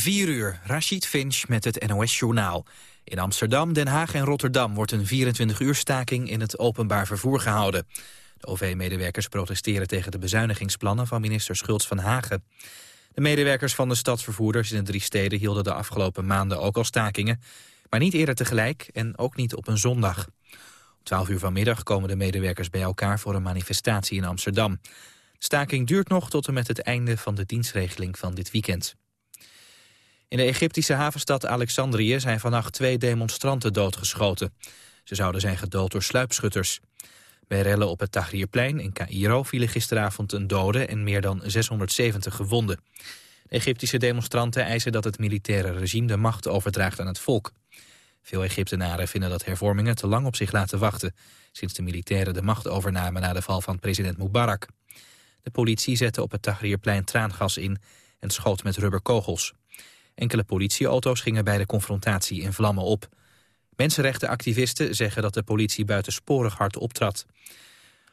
4 uur, Rashid Finch met het NOS-journaal. In Amsterdam, Den Haag en Rotterdam wordt een 24-uur staking in het openbaar vervoer gehouden. De OV-medewerkers protesteren tegen de bezuinigingsplannen van minister Schultz van Hagen. De medewerkers van de stadsvervoerders in de drie steden hielden de afgelopen maanden ook al stakingen, maar niet eerder tegelijk en ook niet op een zondag. Om 12 uur vanmiddag komen de medewerkers bij elkaar voor een manifestatie in Amsterdam. De staking duurt nog tot en met het einde van de dienstregeling van dit weekend. In de Egyptische havenstad Alexandrië zijn vannacht twee demonstranten doodgeschoten. Ze zouden zijn gedood door sluipschutters. Bij rellen op het Tahrirplein in Cairo vielen gisteravond een dode en meer dan 670 gewonden. De Egyptische demonstranten eisen dat het militaire regime de macht overdraagt aan het volk. Veel Egyptenaren vinden dat hervormingen te lang op zich laten wachten... sinds de militairen de macht overnamen na de val van president Mubarak. De politie zette op het Tahrirplein traangas in en schoot met rubberkogels. Enkele politieauto's gingen bij de confrontatie in vlammen op. Mensenrechtenactivisten zeggen dat de politie buitensporig hard optrad.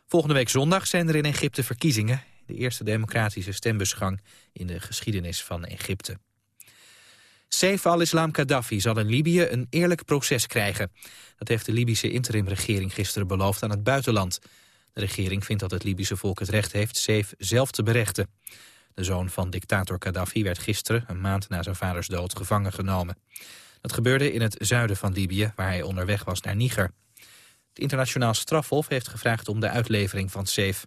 Volgende week zondag zijn er in Egypte verkiezingen. De eerste democratische stembusgang in de geschiedenis van Egypte. Saif al-Islam Gaddafi zal in Libië een eerlijk proces krijgen. Dat heeft de Libische interimregering gisteren beloofd aan het buitenland. De regering vindt dat het Libische volk het recht heeft Saif zelf te berechten. De zoon van dictator Gaddafi werd gisteren, een maand na zijn vaders dood, gevangen genomen. Dat gebeurde in het zuiden van Libië, waar hij onderweg was naar Niger. Het internationaal strafhof heeft gevraagd om de uitlevering van Saif.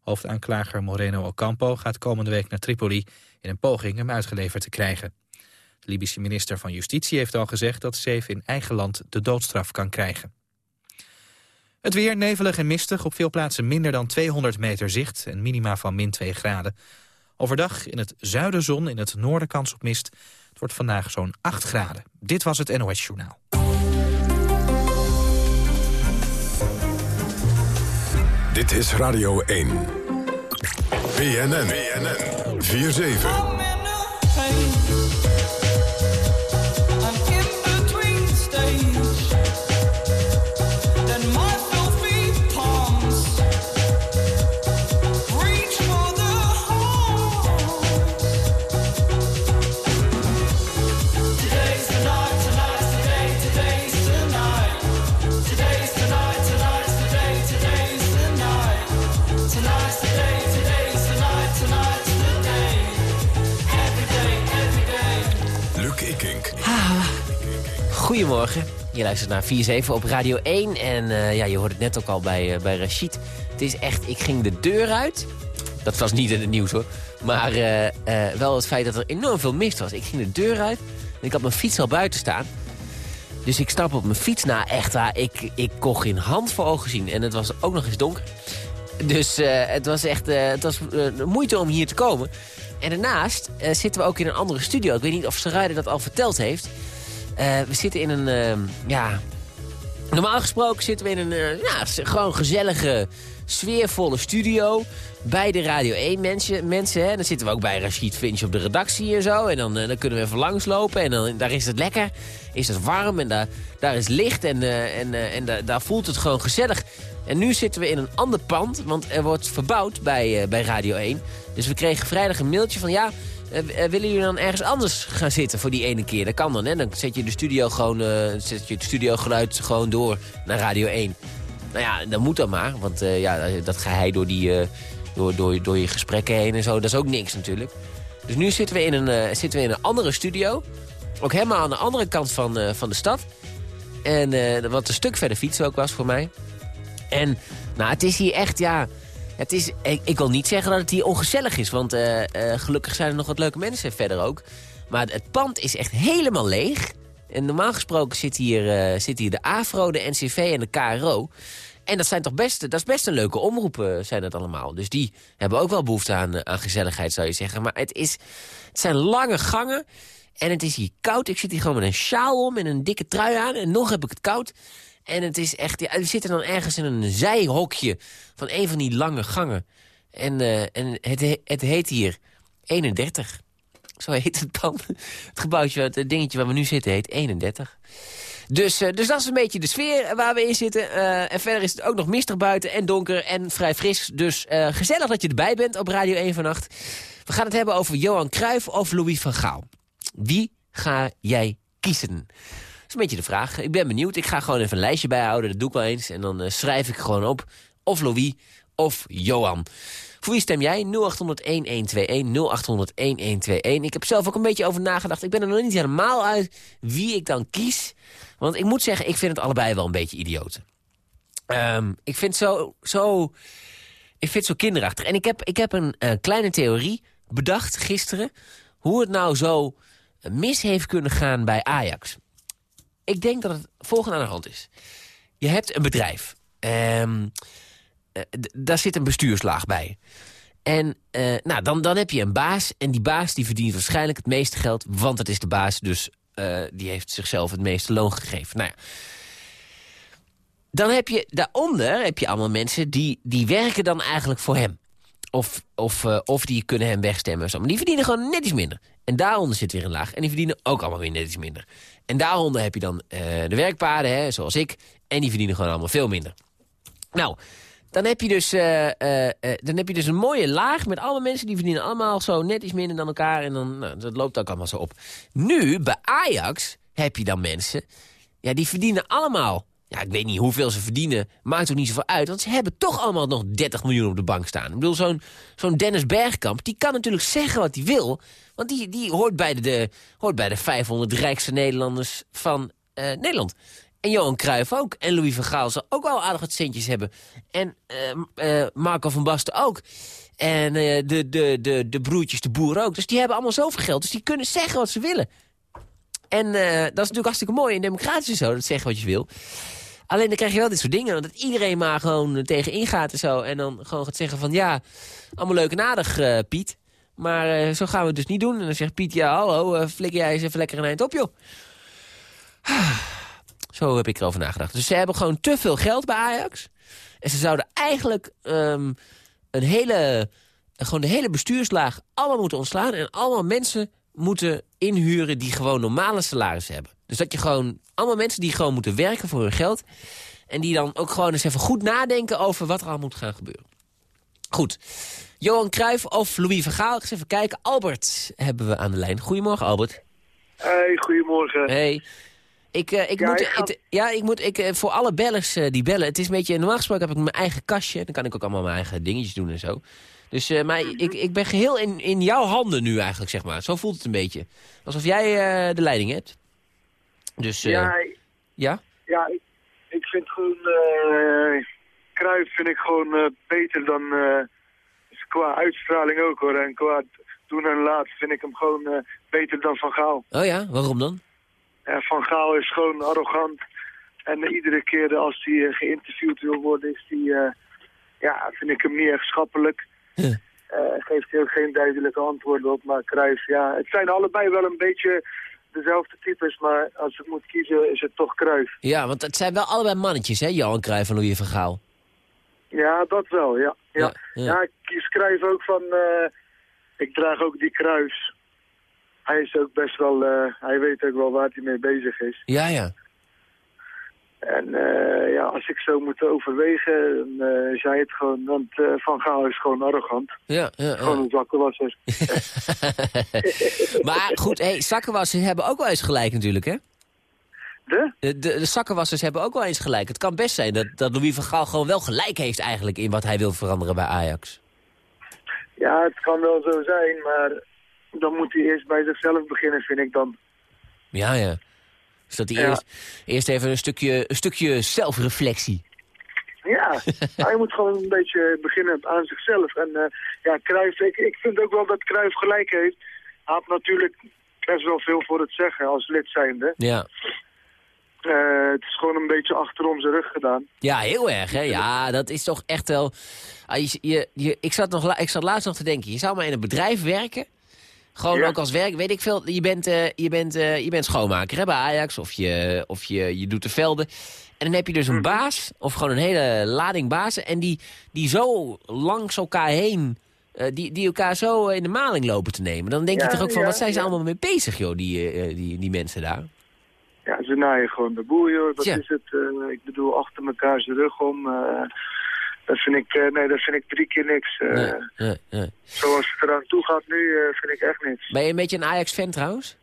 Hoofdaanklager Moreno Ocampo gaat komende week naar Tripoli... in een poging hem uitgeleverd te krijgen. De Libische minister van Justitie heeft al gezegd dat Saif in eigen land de doodstraf kan krijgen. Het weer nevelig en mistig, op veel plaatsen minder dan 200 meter zicht... en minima van min 2 graden. Overdag in het zuiden zon, in het noorden kans op mist. Het wordt vandaag zo'n 8 graden. Dit was het NOS Journaal. Dit is Radio 1. BNN. BNN. 4-7. Goedemorgen. Je luistert naar 4-7 op Radio 1. En uh, ja, je hoort het net ook al bij, uh, bij Rashid. Het is echt, ik ging de deur uit. Dat was niet in het nieuws hoor. Maar uh, wel het feit dat er enorm veel mist was. Ik ging de deur uit en ik had mijn fiets al buiten staan. Dus ik stap op mijn fiets. Nou echt waar, ik, ik kon geen hand voor ogen zien. En het was ook nog eens donker. Dus het was echt het was, moeite om hier te komen. En daarnaast zitten we ook in een andere studio. Ik weet niet of Sarayde dat al verteld heeft... Uh, we zitten in een, uh, ja... Normaal gesproken zitten we in een uh, ja, gewoon gezellige, sfeervolle studio. Bij de Radio 1 mensen. mensen hè. Dan zitten we ook bij Rashid Finch op de redactie en zo. En dan, dan kunnen we even langslopen. En dan, daar is het lekker. Is het warm. En daar, daar is licht. En, en, en daar, daar voelt het gewoon gezellig. En nu zitten we in een ander pand. Want er wordt verbouwd bij, bij Radio 1. Dus we kregen vrijdag een mailtje van... ja willen jullie dan ergens anders gaan zitten voor die ene keer? Dat kan dan, hè? Dan zet je de studio gewoon, uh, zet je het studiogeluid gewoon door naar Radio 1. Nou ja, dan moet dat maar. Want ja, dat geheim door, die, door, door, door je gesprekken heen en zo, dat is ook niks natuurlijk. Dus nu zitten we in een, zitten we in een andere studio. Ook helemaal aan de andere kant van, van de stad. En wat een stuk verder fietsen ook was voor mij. En nou, het is hier echt, ja... Het is, ik, wil niet zeggen dat het hier ongezellig is, want uh, uh, gelukkig zijn er nog wat leuke mensen verder ook. Maar het pand is echt helemaal leeg. En normaal gesproken zit hier, uh, zit hier de AFRO, de NCV en de KRO. En dat, zijn toch best, dat is best een leuke omroep, zijn het allemaal. Dus die hebben ook wel behoefte aan, aan gezelligheid, zou je zeggen. Maar het, is, het zijn lange gangen. En het is hier koud. Ik zit hier gewoon met een sjaal om en een dikke trui aan. En nog heb ik het koud. En het is echt, ja, we zitten dan ergens in een zijhokje van een van die lange gangen. En, uh, en het, het heet hier 31. Zo heet het dan. Het gebouwtje, het dingetje waar we nu zitten, heet 31. Dus, uh, dus dat is een beetje de sfeer waar we in zitten. Uh, en verder is het ook nog mistig buiten en donker en vrij fris. Dus gezellig dat je erbij bent op Radio 1 vannacht. We gaan het hebben over Johan Cruijff of Louis van Gaal. Wie ga jij kiezen? Een beetje de vraag. Ik ben benieuwd. Ik ga gewoon even een lijstje bijhouden. Dat doe ik wel eens. En dan uh, schrijf ik gewoon op. Of Louis of Johan. Voor wie stem jij? 0800-1121, 0800-1121. Ik heb zelf ook een beetje over nagedacht. Ik ben er nog niet helemaal uit wie ik dan kies. Want ik moet zeggen, ik vind het allebei wel een beetje idioten. Um, ik vind zo, zo, ik vind het zo kinderachtig. En ik heb, ik heb een uh, kleine theorie bedacht gisteren... hoe het nou zo mis heeft kunnen gaan bij Ajax. Ik denk dat het volgende aan de hand is. Je hebt een bedrijf. Um, uh, daar zit een bestuurslaag bij. En uh, nou, dan, dan heb je een baas. En die baas die verdient waarschijnlijk het meeste geld. Want het is de baas, dus uh, die heeft zichzelf het meeste loon gegeven. Nou ja. Dan heb je daaronder heb je allemaal mensen die, die werken dan eigenlijk voor hem. Of, of, uh, of die kunnen hem wegstemmen. Maar die verdienen gewoon net iets minder. En daaronder zit weer een laag. En die verdienen ook allemaal weer net iets minder. En daaronder heb je dan de werkpaarden, hè, zoals ik. En die verdienen gewoon allemaal veel minder. Nou, dan heb, je dus, uh, dan heb je dus een mooie laag met alle mensen... die verdienen allemaal zo net iets minder dan elkaar. En dan, nou, dat loopt ook allemaal zo op. Nu, bij Ajax, heb je dan mensen... Ja, die verdienen allemaal... Ja, ik weet niet hoeveel ze verdienen. Maakt ook niet zoveel uit. Want ze hebben toch allemaal nog 30 miljoen op de bank staan. Ik bedoel, zo'n zo'n Dennis Bergkamp... die kan natuurlijk zeggen wat hij wil. Want die, die hoort, bij de, de, hoort bij de 500 rijkste Nederlanders van Nederland. En Johan Cruijff ook. En Louis van Gaal zal ook wel aardig wat centjes hebben. En uh, uh, Marco van Basten ook. En uh, de, de, de, de broertjes de boer ook. Dus die hebben allemaal zoveel geld. Dus die kunnen zeggen wat ze willen. En dat is natuurlijk hartstikke mooi en democratisch zo. Dat zeggen wat je wil. Alleen dan krijg je wel dit soort dingen. Dat iedereen maar gewoon tegen ingaat en zo. En dan gewoon gaat zeggen van ja, allemaal leuk en aardig Piet. Maar zo gaan we het dus niet doen. En dan zegt Piet, ja hallo, flikker jij eens even lekker een eind op joh. Zo heb ik erover nagedacht. Dus ze hebben gewoon te veel geld bij Ajax. En ze zouden eigenlijk um, een hele, gewoon de hele bestuurslaag allemaal moeten ontslaan. En allemaal mensen moeten inhuren die gewoon normale salarissen hebben. Dus dat je gewoon allemaal mensen die gewoon moeten werken voor hun geld. En die dan ook gewoon eens even goed nadenken over wat er al moet gaan gebeuren. Goed. Johan Cruijff of Louis van Gaal. Eens even kijken. Albert hebben we aan de lijn. Goedemorgen, Albert. Hey, goedemorgen. Hey. Ik, uh, ik Ja, moet, ik ga- ik- ja, ik moet, ik, eh, voor alle bellers eh, die bellen, het is een beetje, normaal gesproken heb ik mijn eigen kastje, dan kan ik ook allemaal mijn eigen dingetjes doen en zo. Dus, eh, maar ik, ik ben geheel in, in jouw handen nu eigenlijk, zeg maar. Zo voelt het een beetje. Alsof jij eh, de leiding hebt. Dus, eh, ja, ja? ja ik, ik vind gewoon... Cruijff vind ik gewoon beter dan... eh, qua uitstraling ook hoor. En qua doen en laten vind ik hem gewoon beter dan Van Gaal. Oh ja, waarom dan? Ja, van Gaal is gewoon arrogant. En iedere keer als hij geïnterviewd wil worden, is hij... eh, ja, vind ik hem niet echt schappelijk. Ja. Eh, geeft heel geen duidelijke antwoorden op. Maar Cruijff, ja, het zijn allebei wel een beetje dezelfde types. Maar als ik moet kiezen, is het toch Cruijff. Ja, want het zijn wel allebei mannetjes, hè, Johan Cruijff en Louis van Gaal. Ja, dat wel, ja. Ja, Ja, ik kies Cruijff ook van... eh, ik draag ook die kruis. Hij is ook best wel... eh, hij weet ook wel waar hij mee bezig is. Ja, ja. En eh, ja, als ik zo moet overwegen, dan eh, zei het gewoon... Want eh, Van Gaal is gewoon arrogant. Ja, ja, ja. Gewoon een zakkenwasser. maar goed, hey, zakkenwassers hebben ook wel eens gelijk natuurlijk, hè? De? De, de, de zakkenwassers hebben ook wel eens gelijk. Het kan best zijn dat, dat Louis van Gaal gewoon wel gelijk heeft eigenlijk... in wat hij wil veranderen bij Ajax. Ja, het kan wel zo zijn, maar... Dan moet hij eerst bij zichzelf beginnen, vind ik dan. Ja, ja. Dus dat hij Ja. eerst, eerst even een stukje, een stukje zelfreflectie. Ja, hij moet gewoon een beetje beginnen aan zichzelf. En eh, ja, Cruijff, ik, ik vind ook wel dat Cruijff gelijk heeft. Hij had natuurlijk best wel veel voor het zeggen als lid zijnde. Ja. Eh, het is gewoon een beetje achterom zijn rug gedaan. ja, heel erg, hè? Ja, dat is toch echt wel... Ah, je, je, je- ik, zat nog, ik zat laatst nog te denken, je zou maar in een bedrijf werken... Gewoon Ja. ook als werk, weet ik veel. Je bent, eh, je bent, eh, je bent schoonmaker hè, bij Ajax of, je, of je, je doet de velden. En dan heb je dus een baas, of gewoon een hele lading bazen... en die, die zo langs elkaar heen, eh, die, die elkaar zo in de maling lopen te nemen. Dan denk je toch ook van, ja, wat zijn ze allemaal mee bezig, joh, die, die, die mensen daar? Ja, ze naaien gewoon de boel, joh. Dat is het. ik bedoel, achter elkaar zijn rug om. Dat vind ik, eh, nee, dat vind ik drie keer niks. Eh, Nee, nee, nee. Zoals het eraan toe gaat nu, eh, vind ik echt niks. Ben je een beetje een Ajax-fan trouwens?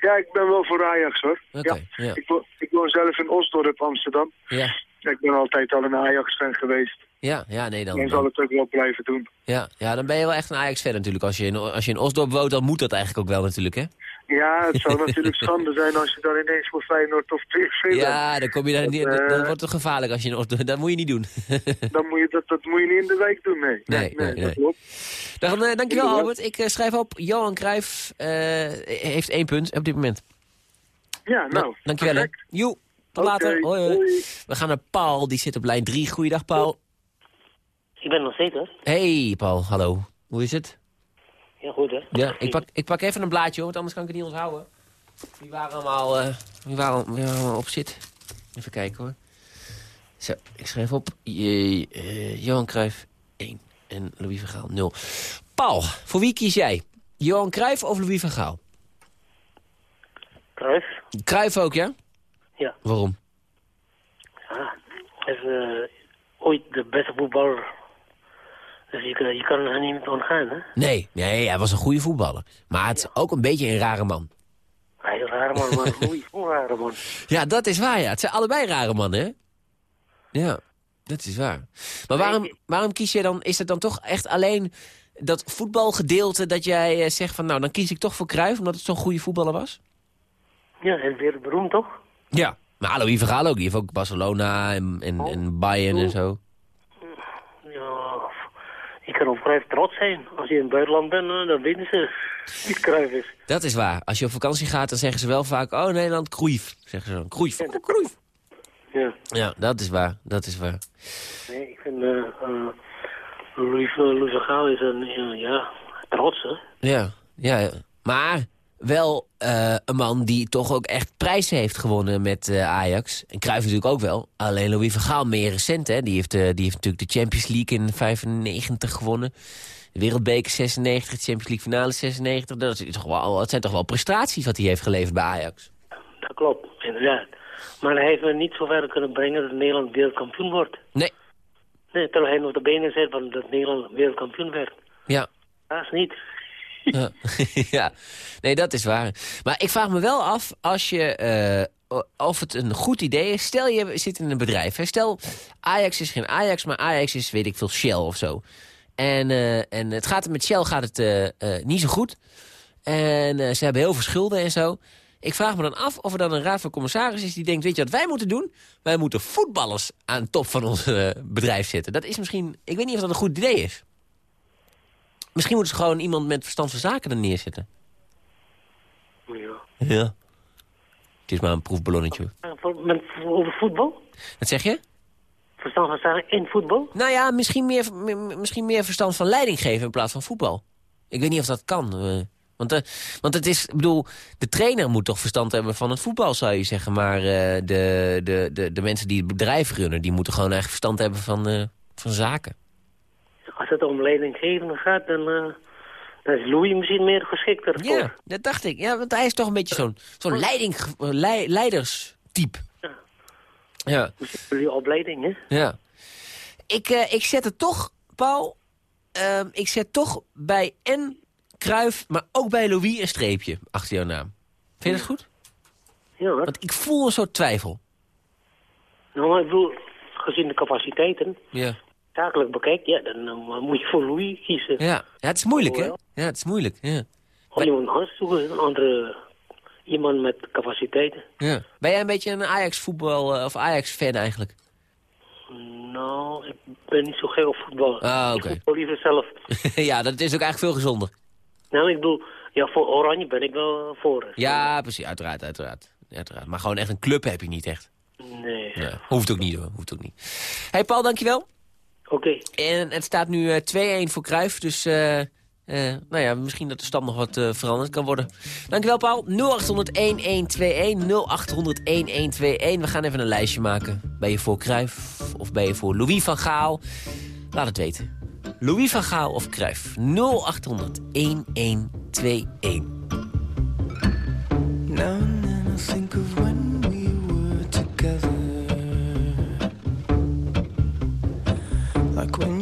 Ja, ik ben wel voor Ajax hoor. Ja. Ik, wo- ik woon zelf in Osdorp, Amsterdam. Ja, Ik ben altijd al een Ajax-fan geweest. ja, ja nee, dan, En zal het ook wel blijven doen. ja, ja, dan ben je wel echt een Ajax-fan natuurlijk. Als je, in, als je in Osdorp woont, dan moet dat eigenlijk ook wel natuurlijk, hè? Ja, het zou natuurlijk schande zijn als je dan ineens voor Feyenoord of PSV bent. Ja, dan kom je daar Dat, niet... eh, Dan wordt het gevaarlijk als je. Dat moet je niet doen. Dan moet je, dat, dat moet je niet in de wijk doen, nee. Nee, nee, nee. dat klopt. Dan, eh, dankjewel. Albert. Ik eh, schrijf op, Johan Cruijff eh, heeft één punt op dit moment. Ja, nou, dankjewel hè. perfect. Joe, tot later. Hoi, hoi. hoi. We gaan naar Paul, die zit op lijn 3. Goeiedag Paul. Ik ben nog steeds, hoor. Hey Paul, hallo. Hoe is het? Ja, goed, hè? Ja, ik pak, ik pak even een blaadje hoor, want anders kan ik het niet onthouden. Wie waren allemaal, eh wie waren, wie waren allemaal op zit? Even kijken hoor. Zo, ik schrijf op. Je, eh, Johan Cruijff 1 en Louis van Gaal 0. Paul, voor wie kies jij? Johan Cruijff of Louis van Gaal? Cruijff. Cruijff ook, ja? Ja. Waarom? Ja, hij is eh, ooit de beste voetballer. Dus je, kan- je kan er niet mee ontgaan, hè? Nee, nee, hij was een goede voetballer. Maar het is ook een beetje een rare man. Hij is een rare man, maar een goeie, een rare man. Ja, dat is waar, ja. Het zijn allebei rare mannen, hè? Ja, dat is waar. Maar waarom, waarom kies je dan... Is het dan toch echt alleen dat voetbalgedeelte dat jij eh, zegt van... nou, dan kies ik toch voor Cruijff, omdat het zo'n goede voetballer was? Ja, is weer beroemd, toch? Ja. Maar Louis van Gaal ook. Die heeft ook Barcelona en, en, en Bayern en zo. Ja, je kan op Cruijff trots zijn. Als je in het buitenland bent, eh, dan weten ze wie Cruijff is. Dat is waar. Als je op vakantie gaat, dan zeggen ze wel vaak... oh, Nederland, Cruijff. Zeggen ze dan. Cruijff. Oh, Cruijff. Ja, Ja, dat is waar. Dat is waar. nee, ik vind... eh eh, Louis, Louis van Gaal is een, ja, trots, hè? Ja, ja. ja. Maar wel eh, een man die toch ook echt prijzen heeft gewonnen met eh, Ajax. En Cruijff natuurlijk ook wel. Alleen Louis van Gaal meer recent. Hè. Die, heeft, eh, die heeft natuurlijk de Champions League in 95 gewonnen. De Wereldbeker 96, de Champions League finale 96. Dat, is toch wel, dat zijn toch wel prestaties wat hij heeft geleverd bij Ajax. Dat klopt, inderdaad. Maar hij heeft me niet zover kunnen brengen dat Nederland wereldkampioen wordt. Nee, Nee, terwijl hij nog de benen zet van dat Nederland wereldkampioen werd. ja. Dat is niet. Ja. ja, nee, dat is waar. Maar ik vraag me wel af als je, eh, of het een goed idee is. Stel je zit in een bedrijf. Stel Ajax is geen Ajax, maar Ajax is weet ik veel Shell of zo. En, eh, en het gaat met Shell gaat het eh, niet zo goed. En ze hebben heel veel schulden en zo. Ik vraag me dan af of er dan een raad van commissaris is die denkt... weet je wat wij moeten doen? Wij moeten voetballers aan top van ons bedrijf zetten. Dat is misschien... Ik weet niet of dat een goed idee is. Misschien moeten ze gewoon iemand met verstand van zaken er neerzetten. Ja. Ja. Het is maar een proefballonnetje. over voetbal? Wat zeg je? Verstand van zaken in voetbal? Nou ja, misschien meer, misschien meer verstand van leiding geven in plaats van voetbal. Ik weet niet of dat kan. eh. want, eh, want het is, ik bedoel, de trainer moet toch verstand hebben van het voetbal, zou je zeggen. Maar eh, de, de, de, de mensen die het bedrijf runnen, die moeten gewoon eigenlijk verstand hebben van, van zaken. Als het om leidinggevende gaat, dan, eh, dan is Louis misschien meer geschikter voor. Ja, dat dacht ik. Ja, want hij is toch een beetje zo'n zo'n leiding, eh, lei- leiderstype. Ja. Ja. Jullie opleiding, hè? Ja. Ik, eh, ik zet het toch, Paul, ehm, ik zet toch bij en Kruif, maar ook bij Louis een streepje achter jouw naam. Vind je dat goed? Ja, hoor. Want ik voel een soort twijfel. Nou, maar ik bedoel, gezien de capaciteiten, Ja. Zakelijk bekijk, ja, dan moet je voor Louis kiezen. Ja, ja het is moeilijk, hè? Ja, het is moeilijk, ja. Of iemand anders zoeken, een andere, iemand met capaciteiten. ja. Ben jij een beetje een Ajax-voetbal, eh, of Ajax-fan eigenlijk? Nou, ik ben niet zo gek op voetbal. Ah, Ik oké. voetbal liever zelf. ja, dat is ook eigenlijk veel gezonder. Nou, ik bedoel, ja, voor Oranje ben ik wel voor. Ja, precies, uiteraard, uiteraard. uiteraard. Maar gewoon echt een club heb je niet echt. Nee. Ja, hoeft ook niet hoor, hoeft ook niet. hey Paul, dankjewel. Oké. En het staat nu eh, 2-1 voor Cruijff, dus eh, eh, nou ja, misschien dat de stand nog wat eh, veranderd kan worden. Dankjewel Paul. 0800-1121, 0800-1121. We gaan even een lijstje maken. Ben je voor Cruijff of ben je voor Louis van Gaal? Laat het weten. Louis van Gaal of Cruijff? 0800-1121. Now and then I think of when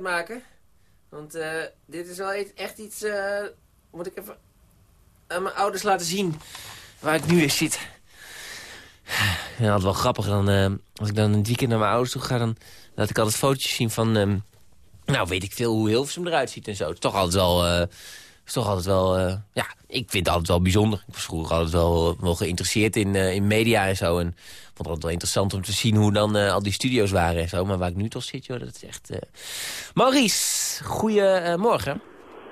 maken. Want eh, dit is wel e- echt iets... eh, moet ik even aan mijn ouders laten zien waar ik nu eens zit. Ja, dat wel grappig. Dan, eh, als ik dan een weekend naar mijn ouders toe ga, dan laat ik altijd fotootjes zien van... ehm, nou, weet ik veel hoe Hilversum eruit ziet en zo. Toch altijd wel... eh, is toch altijd wel... eh, ja, ik vind het altijd wel bijzonder. Ik was vroeger altijd wel, wel geïnteresseerd in, eh, in media en zo. En vond het altijd wel interessant om te zien hoe dan eh, al die studio's waren en zo. Maar waar ik nu toch zit, joh, dat is echt... eh Maurice, goedemorgen.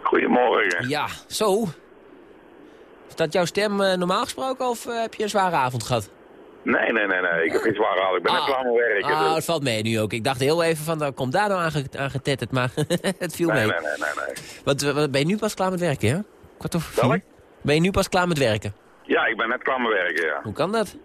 Goedemorgen. Ja, zo. Is dat jouw stem eh, normaal gesproken of eh, heb je een zware avond gehad? Nee, nee, nee, nee. Ik heb geen zware haal. Ik ben net Ah. klaar met werken. Ah, dus- het valt mee nu ook. Ik dacht heel even van, dan komt daar nou aan, ge- aan getetterd, maar het viel nee, mee. nee, nee, nee, nee. Wat, wat, ben je nu pas klaar met werken, hè? Kwart over vier? Ben je nu pas klaar met werken? Ja, ik ben net klaar met werken, ja. Hoe kan dat?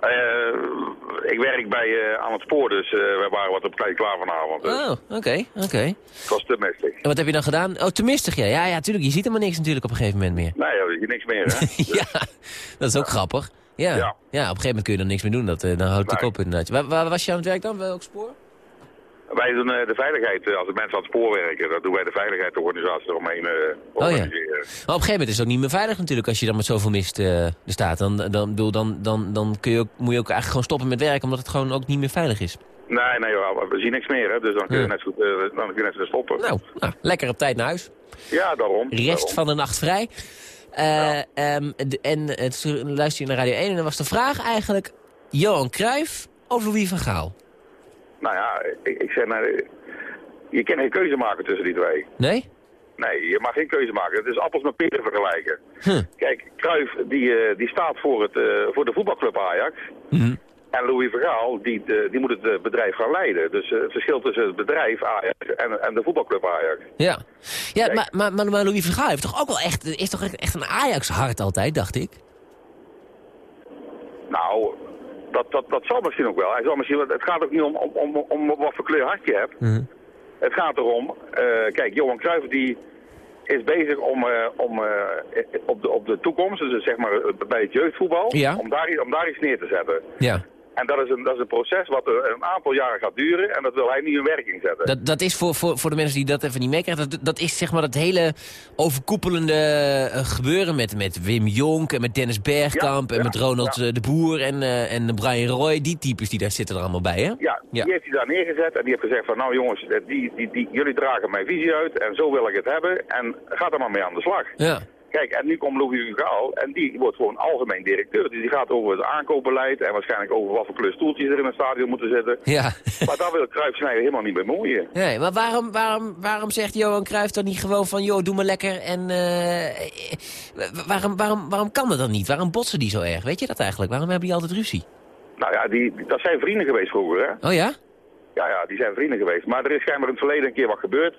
Eh, ik werk bij eh, aan het spoor, dus eh, we waren wat op tijd klaar vanavond. Dus Oh, oké, oké. Het was te mistig. En wat heb je dan gedaan? Oh, te mistig, ja. Ja, ja, tuurlijk. Je ziet helemaal niks natuurlijk op een gegeven moment meer. Nee, je niks meer, hè? ja, dat is ook grappig. Ja. Ja. op een gegeven moment kun je dan niks meer doen. Dat, eh, dan houdt het Nee. op inderdaad. Waar, waar was je aan het werk dan? Welk spoor? Wij doen eh, de veiligheid, eh, als de mensen aan het spoor werken, dat doen wij de veiligheidsorganisatie eromheen Oh, organiseren. Maar op een gegeven moment is het ook niet meer veilig natuurlijk als je dan met zoveel mist er staat. Dan, dan, dan, dan, dan kun je ook, moet je ook eigenlijk gewoon stoppen met werken omdat het gewoon ook niet meer veilig is. Nee, nee, we zien niks meer, hè, dus dan kun je net zo, dan kun je net stoppen. Nou, nou, lekker op tijd naar huis. Ja, daarom. Rest van de nacht vrij. De- en eh, toen luister je naar Radio 1 en dan was de vraag eigenlijk... Johan Cruijff of Louis van Gaal? Nou ja, ik, ik zeg, nou, je kan geen keuze maken tussen die twee. Nee? Nee, je mag geen keuze maken. Het is appels met peren vergelijken. Huh. Kijk, Cruijff die, eh, die staat voor, het, voor de voetbalclub Ajax. Mhm. En Louis Vergaal, die, de- die moet het eh, bedrijf gaan leiden. Dus eh, het verschil tussen het bedrijf Ajax en, en de voetbalclub Ajax. Ja, ja Kijk. maar, maar, maar, Louis van Gaal heeft toch ook wel echt, is toch echt een Ajax-hart altijd, dacht ik? Nou, dat, dat, dat zal misschien ook wel. Hij zal misschien, het gaat ook niet om, om, om, om wat voor kleur hart je hebt. Mhm. Het gaat erom, eh, kijk, Johan Cruijff die is bezig om, eh, om eh, op, de, op de toekomst, dus zeg maar eh, bij het jeugdvoetbal, Ja. om, daar, iets- om daar iets neer te zetten. Ja. En dat is, een, dat is een proces wat een aantal jaren gaat duren en dat wil hij nu in werking zetten. Dat, dat is voor, voor, voor de mensen die dat even niet meekrijgen, dat, dat is zeg maar dat hele overkoepelende eh, gebeuren met, met Wim Jonk en met Dennis Bergkamp Ja, en ja, met Ronald ja. eh, de Boer en, eh, en Brian Roy, die types die daar zitten er allemaal bij, hè? Ja, Ja. die heeft hij daar neergezet en die heeft gezegd van nou jongens, die, die, die, jullie dragen mijn visie uit en zo wil ik het hebben en ga er maar mee aan de slag. Ja. Kijk, en nu komt Louis van Gaal en die wordt gewoon algemeen directeur. Dus die gaat over het aankoopbeleid en waarschijnlijk over wat voor kleur stoeltjes er in het stadion moeten zitten. Ja. Maar daar wil Cruijff Snijder helemaal niet bemoeien. Nee, maar waarom, waarom, waarom zegt Johan Cruijff dan niet gewoon van... joh, doe maar lekker en... eh, waarom, waarom, waarom kan dat dan niet? Waarom botsen die zo erg? Weet je dat eigenlijk? Waarom hebben die altijd ruzie? Nou ja, die- dat zijn vrienden geweest vroeger, hè? Oh ja? Ja, ja, die zijn vrienden geweest. Maar er is schijnbaar in het verleden een keer wat gebeurd.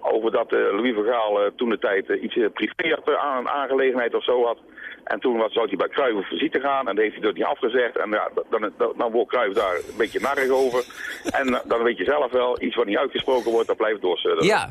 Over dat eh, Louis van Gaal eh, toen de tijd eh, iets privé had, aan een aangelegenheid of zo had. En toen was, zou hij bij Cruijff op visite gaan en dat heeft hij dat niet afgezegd. En ja, dan, dan, dan wordt Cruijff daar een beetje narrig over. En dan weet je zelf wel, iets wat niet uitgesproken wordt, dat blijft doorsudderen. Ja.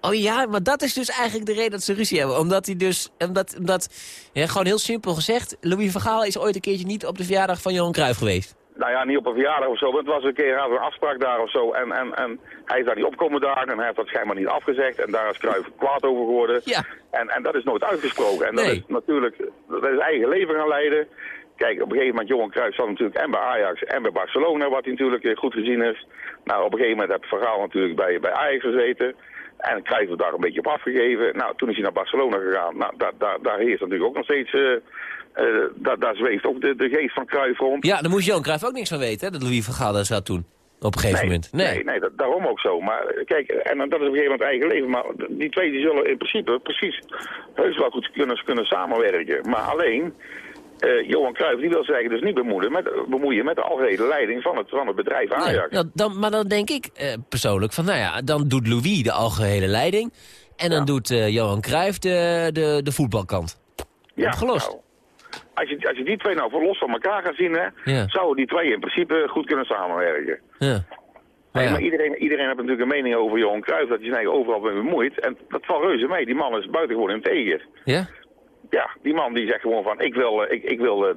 Oh ja, maar dat is dus eigenlijk de reden dat ze ruzie hebben. Omdat hij dus... Omdat, omdat ja, gewoon heel simpel gezegd... Louis van Gaal is ooit een keertje niet op de verjaardag van Johan Cruijff geweest. Nou ja, niet op een verjaardag of zo, maar het was een keer een afspraak daar of zo. En, en, en hij is daar niet opkomen daar en hij heeft dat schijnbaar niet afgezegd. En daar is Cruijff kwaad over geworden. Ja. En, en dat is nooit uitgesproken. En dat is natuurlijk, dat is eigen leven gaan leiden. Kijk, op een gegeven moment, Johan Cruijff zat natuurlijk en bij Ajax en bij Barcelona, wat hij natuurlijk eh, goed gezien is. Nou, op een gegeven moment heb het verhaal natuurlijk bij, bij Ajax gezeten. En Cruijff heeft daar een beetje op afgegeven. Nou, toen is hij naar Barcelona gegaan. Nou, daar, daar, daar heerst natuurlijk ook nog steeds, eh, eh, daar, daar zweeft ook de, de geest van Cruijff rond. Ja, daar moest Johan Cruijff ook niks van weten, hè? Dat Louis van Gaal dat zou doen. Op een gegeven moment. Nee. nee, nee, dat- daarom ook zo. Maar kijk, en dat is op een gegeven moment eigen leven. Maar die twee die zullen in principe precies heus wel goed kunnen, kunnen samenwerken. Maar alleen, eh, Johan Cruijff die wil zich eigenlijk dus niet bemoeien met, bemoeien met de algehele leiding van het, van het bedrijf Ajax. nou, dan, maar dan denk ik eh, persoonlijk van, nou ja, dan doet Louis de algehele leiding. En dan Ja. doet eh, Johan Cruijff de, de, de voetbalkant. Opgelost. nou, als, je, als je die twee nou voor los van elkaar gaat zien, hè, Ja. zouden die twee in principe goed kunnen samenwerken. Ja. Maar Nee, ja. maar iedereen, iedereen heeft natuurlijk een mening over Johan Cruijff, dat hij eigen overal mee bemoeit. En dat valt reuze mee. Die man is buitengewoon integer. Ja? Ja, die man die zegt gewoon van, ik wil, eh, ik, ik wil, eh,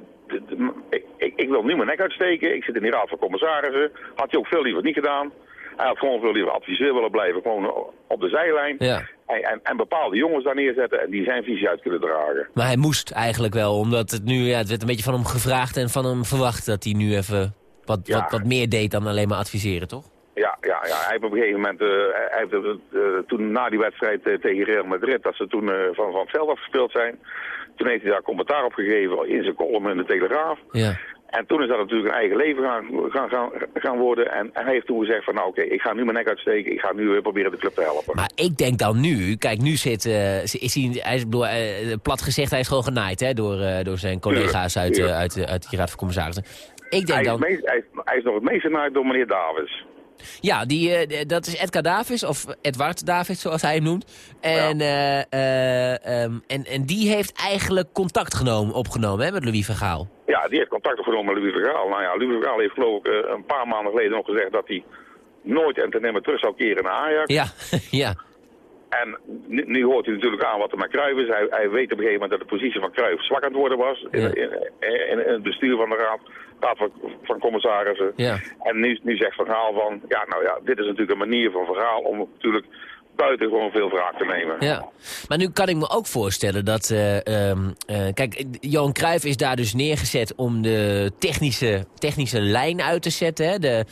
ik wil nu mijn nek uitsteken. Ik zit in die raad van commissarissen. Had hij ook veel liever niet gedaan. Hij had gewoon veel liever adviseur willen blijven, gewoon op de zijlijn. Ja. En, en, en bepaalde jongens daar neerzetten en die zijn visie uit kunnen dragen. Maar hij moest eigenlijk wel, omdat het nu, ja, het werd een beetje van hem gevraagd en van hem verwacht dat hij nu even wat, Ja. wat, wat meer deed dan alleen maar adviseren, toch? Ja, ja, ja. Hij heeft op een gegeven moment, eh, hij heeft, eh, toen na die wedstrijd eh, tegen Real Madrid, dat ze toen van, van het veld afgespeeld zijn, toen heeft hij daar commentaar op gegeven in zijn column in de Telegraaf. Ja. En toen is dat natuurlijk een eigen leven gaan, gaan, gaan, gaan worden. En hij heeft toen gezegd van nou oké, ik ga nu mijn nek uitsteken. Ik ga nu eh, proberen de club te helpen. Maar ik denk dan nu, kijk, nu zit, eh, is hij, hij is, bedoel, eh, plat gezegd, hij is gewoon genaaid hè, door, eh, door zijn collega's uit, uit, uit die Raad van Commissarissen. Ik hij, denk is dan, meest- hij, is, hij is nog het meest genaaid door meneer Davis. Ja, die, eh, dat is Edgar Davis, of Edward Davis, zoals hij hem noemt. En, eh, eh, ehm, en, en die heeft eigenlijk contact genomen, opgenomen hè, met Louis van Gaal. Ja, die heeft contact opgenomen met Louis van Gaal. Nou ja, Louis van Gaal heeft geloof ik een paar maanden geleden nog gezegd dat hij nooit en ten nimmer terug zou keren naar Ajax. Ja, ja, En nu, nu hoort hij natuurlijk aan wat er met Cruijff is. Hij, hij weet op een gegeven moment dat de positie van Cruijff zwak aan het worden was. In, Ja. in, in- in het bestuur van de raad, raad van, van commissarissen. ja. En nu, nu zegt Van Gaal van, ja nou ja, dit is natuurlijk een manier van verhaal om natuurlijk buiten gewoon veel wraak te nemen. Ja, maar nu kan ik me ook voorstellen dat... eh, ehm, eh, kijk, Johan Cruijff is daar dus neergezet om de technische, technische lijn uit te zetten. Hè? De,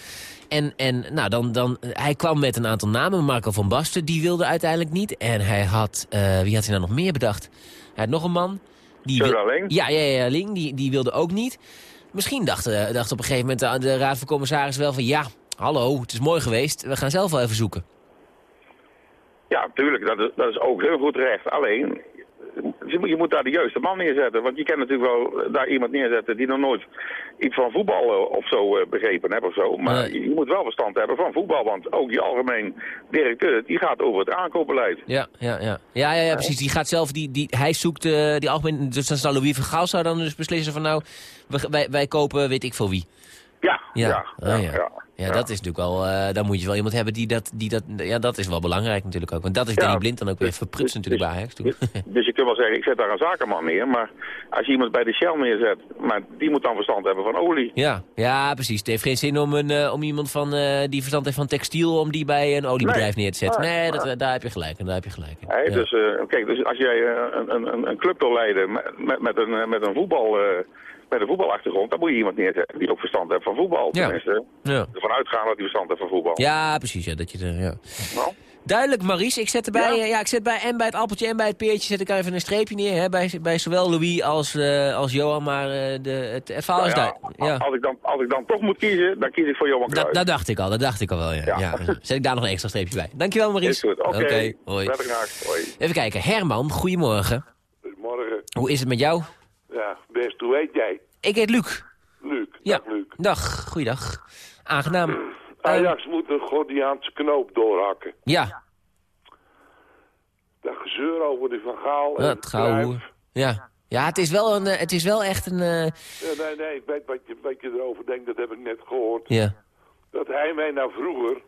En, en nou, dan, dan, hij kwam met een aantal namen. Marco van Basten, die wilde uiteindelijk niet. En hij had, eh, wie had hij nou nog meer bedacht? Hij had nog een man. Die wil-? Ja, ja, ja, Ling, die, die wilde ook niet. Misschien dacht, eh, dacht op een gegeven moment de, de raad van commissarissen wel van... ja, hallo, het is mooi geweest, we gaan zelf wel even zoeken. Ja, tuurlijk, dat is, dat is ook heel goed recht. Alleen, je moet, daar de juiste man neerzetten. Want je kan natuurlijk wel daar iemand neerzetten die nog nooit iets van voetbal eh, of zo eh, begrepen heeft of zo. Maar Nee. je, moet wel verstand hebben van voetbal. Want ook die algemeen directeur, die gaat over het aankoopbeleid. Ja, ja, ja. Ja, ja, ja precies. Die gaat zelf, die, die, hij zoekt eh, die algemeen... Dus dan zou Louis van Gaal zou dan dus beslissen van nou, wij, wij kopen weet ik veel wie. Ja, Ja, ja, ah, ja. ja. Ja, dat is natuurlijk wel, eh dan moet je wel iemand hebben die dat, die dat, ja, dat is wel belangrijk natuurlijk ook. Want dat is Ja. Danny Blind dan ook weer verprutst natuurlijk bij Ajax toen. Dus je kunt wel zeggen, ik zet daar een zakenman neer. Maar als je iemand bij de Shell neerzet, maar die moet dan verstand hebben van olie. ja, ja, precies. Het heeft geen zin om, een, eh, om iemand van, eh, die verstand heeft van textiel, om die bij een oliebedrijf Nee. neer te zetten. Nee, Nee, dat, daar heb je gelijk in, daar heb je gelijk Ja. dus, kijk, dus als jij een, een, een- club wil leiden met, met, een, met een voetbal... met een voetbalachtergrond, dan moet je iemand neerzetten die ook verstand heeft van voetbal. Ja. Tenminste, Ja. ervan uitgaan dat hij verstand heeft van voetbal. ja, precies. Ja, dat je er, ja. Nou, Duidelijk, Maurice. Ik zet erbij, Ja? ja, ik zet bij en bij het appeltje en bij het peertje zet ik even een streepje neer. Hè, bij, bij zowel Louis als, eh, als Johan, maar eh, de, het, verhaal nou is ja, duidelijk. Ja. Als, ik dan, als ik dan toch moet kiezen, dan kies ik voor Johan Cruijff. dat dacht ik al, dat dacht ik al wel, ja. Zet ik daar nog een extra streepje bij. Dankjewel. Is goed, oké. Hoi. Even kijken, Herman, goedemorgen. Goedemorgen. Hoe is het met jou? Ja, best, hoe heet jij? Ik heet Luc. Luc. Ja, Dag, Luc. dag, goeiedag. Aangenaam. Ajax moet een Gordiaanse knoop doorhakken. ja, Dat gezeur over die Van Gaal en dat gauw. Ja. ja, het is wel, een, eh, het is wel echt een... eh, Ja, nee, nee, ik weet wat je, wat je erover denkt, dat heb ik net gehoord. ja, Dat hij mij naar vroeger,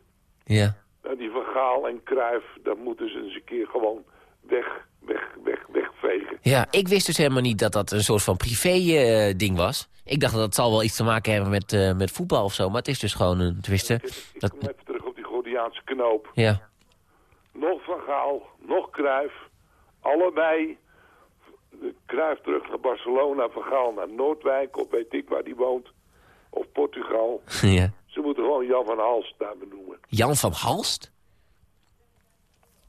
ja. naar die Van Gaal en Cruijff, dat moeten ze eens een keer gewoon weg, weg, weg, wegvegen. Ja, ik wist dus helemaal niet dat dat een soort van privé-ding was. Ik dacht dat het zal wel iets te maken hebben met, eh, met voetbal of zo. Maar het is dus gewoon een twisten. Ik, ik Dat, kom even terug op die Gordiaanse knoop. ja, Nog Van Gaal, nog Cruijff. Allebei. Cruijff terug naar Barcelona, Van Gaal naar Noordwijk, of weet ik waar die woont. Of Portugal. ja. Ze moeten gewoon Jan van Hals daar benoemen. Jan van Halst?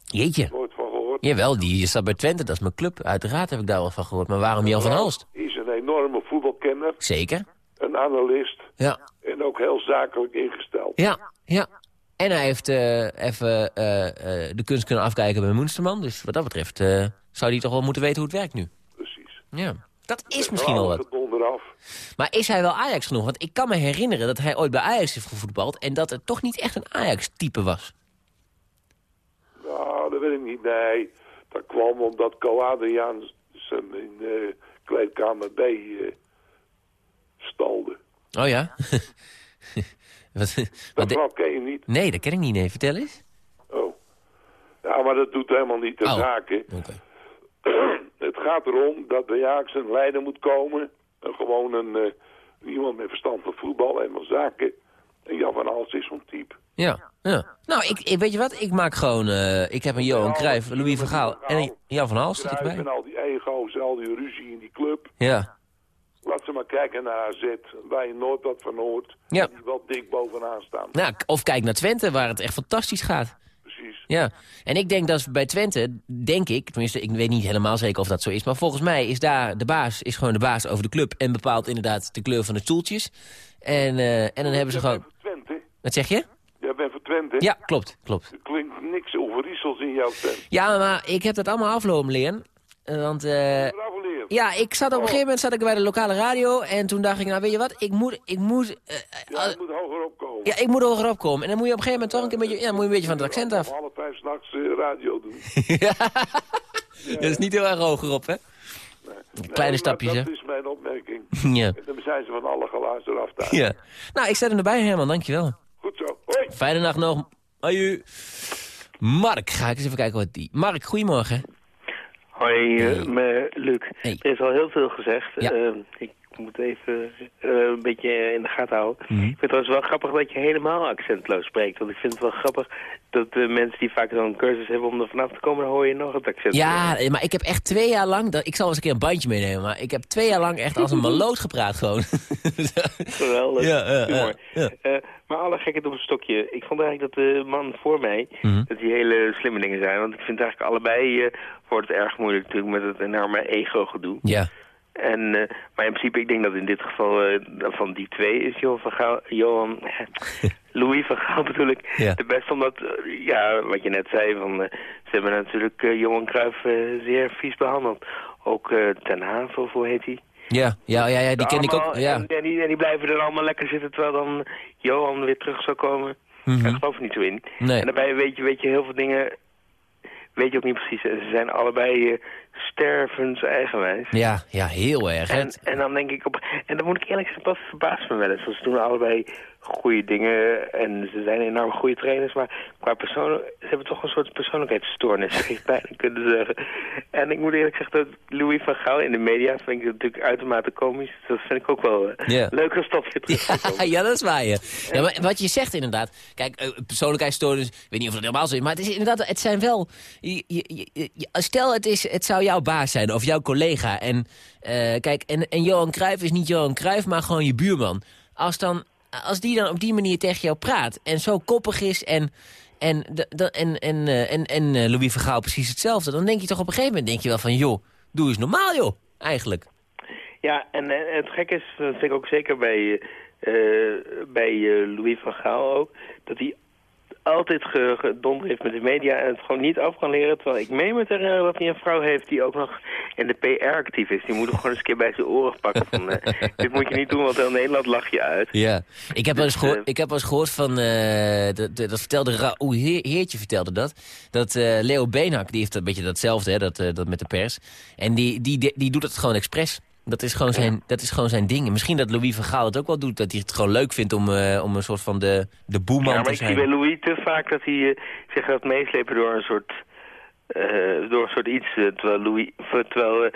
Jeetje. Nooit van gehoord. Jawel, die staat bij Twente, dat is mijn club. Uiteraard heb ik daar wel van gehoord. Maar waarom Jan van Halst? Is een enorme voetbalkenner, Zeker. een analist Ja. en ook heel zakelijk ingesteld. Ja, ja. En hij heeft eh, even eh, eh, de kunst kunnen afkijken bij Moensterman. Dus wat dat betreft zou hij toch wel moeten weten hoe het werkt nu. Precies. Ja. Dat is misschien wel wat. Maar is hij wel Ajax genoeg? Want ik kan me herinneren dat hij ooit bij Ajax heeft gevoetbald... en dat het toch niet echt een Ajax-type was. Nou, dat weet ik niet. Nee, dat kwam omdat Co Adriaan zijn in eh, kleedkamer B eh, stalde. Oh ja? wat, Dat wat de- ken je niet. nee, dat ken ik niet. Nee, vertel eens. Oh. Ja, maar dat doet helemaal niet de Oh. zaken. Het gaat erom dat bij Ajax een leider moet komen. En gewoon een, eh, iemand met verstand van voetbal en van zaken. En Jan van Hals is zo'n type. Ja, ja. Nou, ik, ik, weet je wat? Ik maak gewoon... eh, ik heb een Johan Cruijff, Louis van Gaal en een Jan van Hals zit Cruijff erbij. En al die ego's, al die ruzie in die club. Ja, Laat ze maar kijken naar AZ, waar je nooit wat van hoort. Ja. Die wel dik bovenaan staan. nou, of kijk naar Twente, waar het echt fantastisch gaat. Precies. Ja, en ik denk dat bij Twente, denk ik, tenminste, ik weet niet helemaal zeker of dat zo is, maar volgens mij is daar de baas, is gewoon de baas over de club en bepaalt inderdaad de kleur van de stoeltjes. En, eh, en dan hebben ze gewoon... Wat zeg je? Jij bent voor Twente. Ja, klopt, klopt. Er klinkt niks over Riesels in jouw stem. Ja, maar ik heb dat allemaal aflopen leren. Eh, Want leren. ja, ik zat op een gegeven moment zat ik bij de lokale radio en toen dacht ik, nou weet je wat, ik moet, ik moet, eh, Ja, het moet hoger opkomen. ja, ik moet hoger opkomen. En dan moet je op een gegeven moment toch een, keer een beetje, ja, moet je een beetje van het accent af. Half vijf s'nachts uh, radio doen. Dat is niet heel erg hoger op, hè? Kleine Nee, stapjes, hè? Dat is mijn opmerking. Ja. En dan zijn ze van alle eraf daar. ja. Nou, ik zet hem erbij, Herman, dankjewel. Hoi. Fijne nacht nog. Aju. Mark, ga ik eens even kijken wat die... Mark, goedemorgen. Hoi, eh, Hey. me- Luc. Hey. Er is al heel veel gezegd. Ja. Eh, ik moet even eh, een beetje in de gaten houden. Mhm. Ik vind het wel grappig dat je helemaal accentloos spreekt. Want ik vind het wel grappig dat de mensen die vaak zo'n cursus hebben om er vanaf te komen, dan hoor je nog het accent. Ja, maar ik heb echt twee jaar lang... Ik zal eens een keer een bandje meenemen, maar ik heb twee jaar lang echt als een maloot gepraat gewoon. Geweldig. Ja, ja. Eh, maar alle gekheid op een stokje. Ik vond eigenlijk dat de man voor mij, Mhm. dat die hele slimme dingen zijn. Want ik vind eigenlijk allebei, eh wordt het erg moeilijk natuurlijk met het enorme ego-gedoe. Ja. En, eh, maar in principe, ik denk dat in dit geval eh, van die twee is Johan van Gaal, Johan, Louis van Gaal bedoel ik, Ja. de beste. Omdat, eh, ja, wat je net zei, van, ze hebben natuurlijk Johan Cruijff zeer vies behandeld. Ook Ten Haven, of hoe heet hij? Ja, ja, ja, ja die ken ik ook. Ja. En, en die, en die blijven er allemaal lekker zitten, terwijl dan Johan weer terug zou komen. Mhm. Daar geloof ik niet zo in. Nee. En daarbij weet je, weet je heel veel dingen, weet je ook niet precies. En ze zijn allebei eh, stervens eigenwijs. Ja, ja, heel erg. En, en dan denk ik op... En dan moet ik eerlijk zeggen, dat verbaast me wel eens. Want ze doen allebei goede dingen en ze zijn enorm goede trainers. Maar qua persoon... Ze hebben toch een soort persoonlijkheidsstoornis, zou je bijna kunnen zeggen. En ik moet eerlijk zeggen dat Louis van Gaal in de media vind ik natuurlijk uitermate komisch. Dat vind ik ook wel eh, Ja. leuk als dat. Ja, ja, dat is waar, ja. ja maar wat je zegt inderdaad. Kijk, eh, persoonlijkheidsstoornis, ik weet niet of het helemaal zo is... maar het is inderdaad, het zijn wel... je- je- je- je- stel, het, is, het zou jouw baas zijn of jouw collega. En eh, kijk, en, en Johan Cruijff is niet Johan Cruijff, maar gewoon je buurman. Als, dan, als die dan op die manier tegen jou praat en zo koppig is... en en, en, en, eh, en, en eh, Louis Vergaal precies hetzelfde... dan denk je toch op een gegeven moment denk je wel van... joh, doe eens normaal, joh, eigenlijk. Ja, en eh, het gekke is, dat vind ik ook zeker bij, bij Louis van Gaal ook, dat hij altijd ge- gedonder heeft met de media en het gewoon niet af kan leren. Terwijl ik meen me te herinneren dat hij een vrouw heeft die ook nog in de PR actief is. Die moet hem gewoon eens een keer bij zijn oren pakken van, eh, dit moet je niet doen, want heel Nederland lach je uit. Ja, ik heb wel eens Dus, gehoord, eh, ik heb wel eens gehoord van, eh, dat, dat vertelde Raoul Heer, Heertje vertelde dat, dat eh, Leo Beenhak, die heeft een beetje datzelfde, hè, dat, dat met de pers. En die, die, die, die doet het gewoon expres. Dat is, gewoon zijn, dat is gewoon zijn ding. En Misschien dat Louis van Gaal het ook wel doet, dat hij het gewoon leuk vindt om, eh, om een soort van de, de boeman Ja, maar te ik zie zijn. bij Louis te vaak dat hij eh, zich gaat meeslepen door een soort, eh, door een soort iets. eh, terwijl Louis, terwijl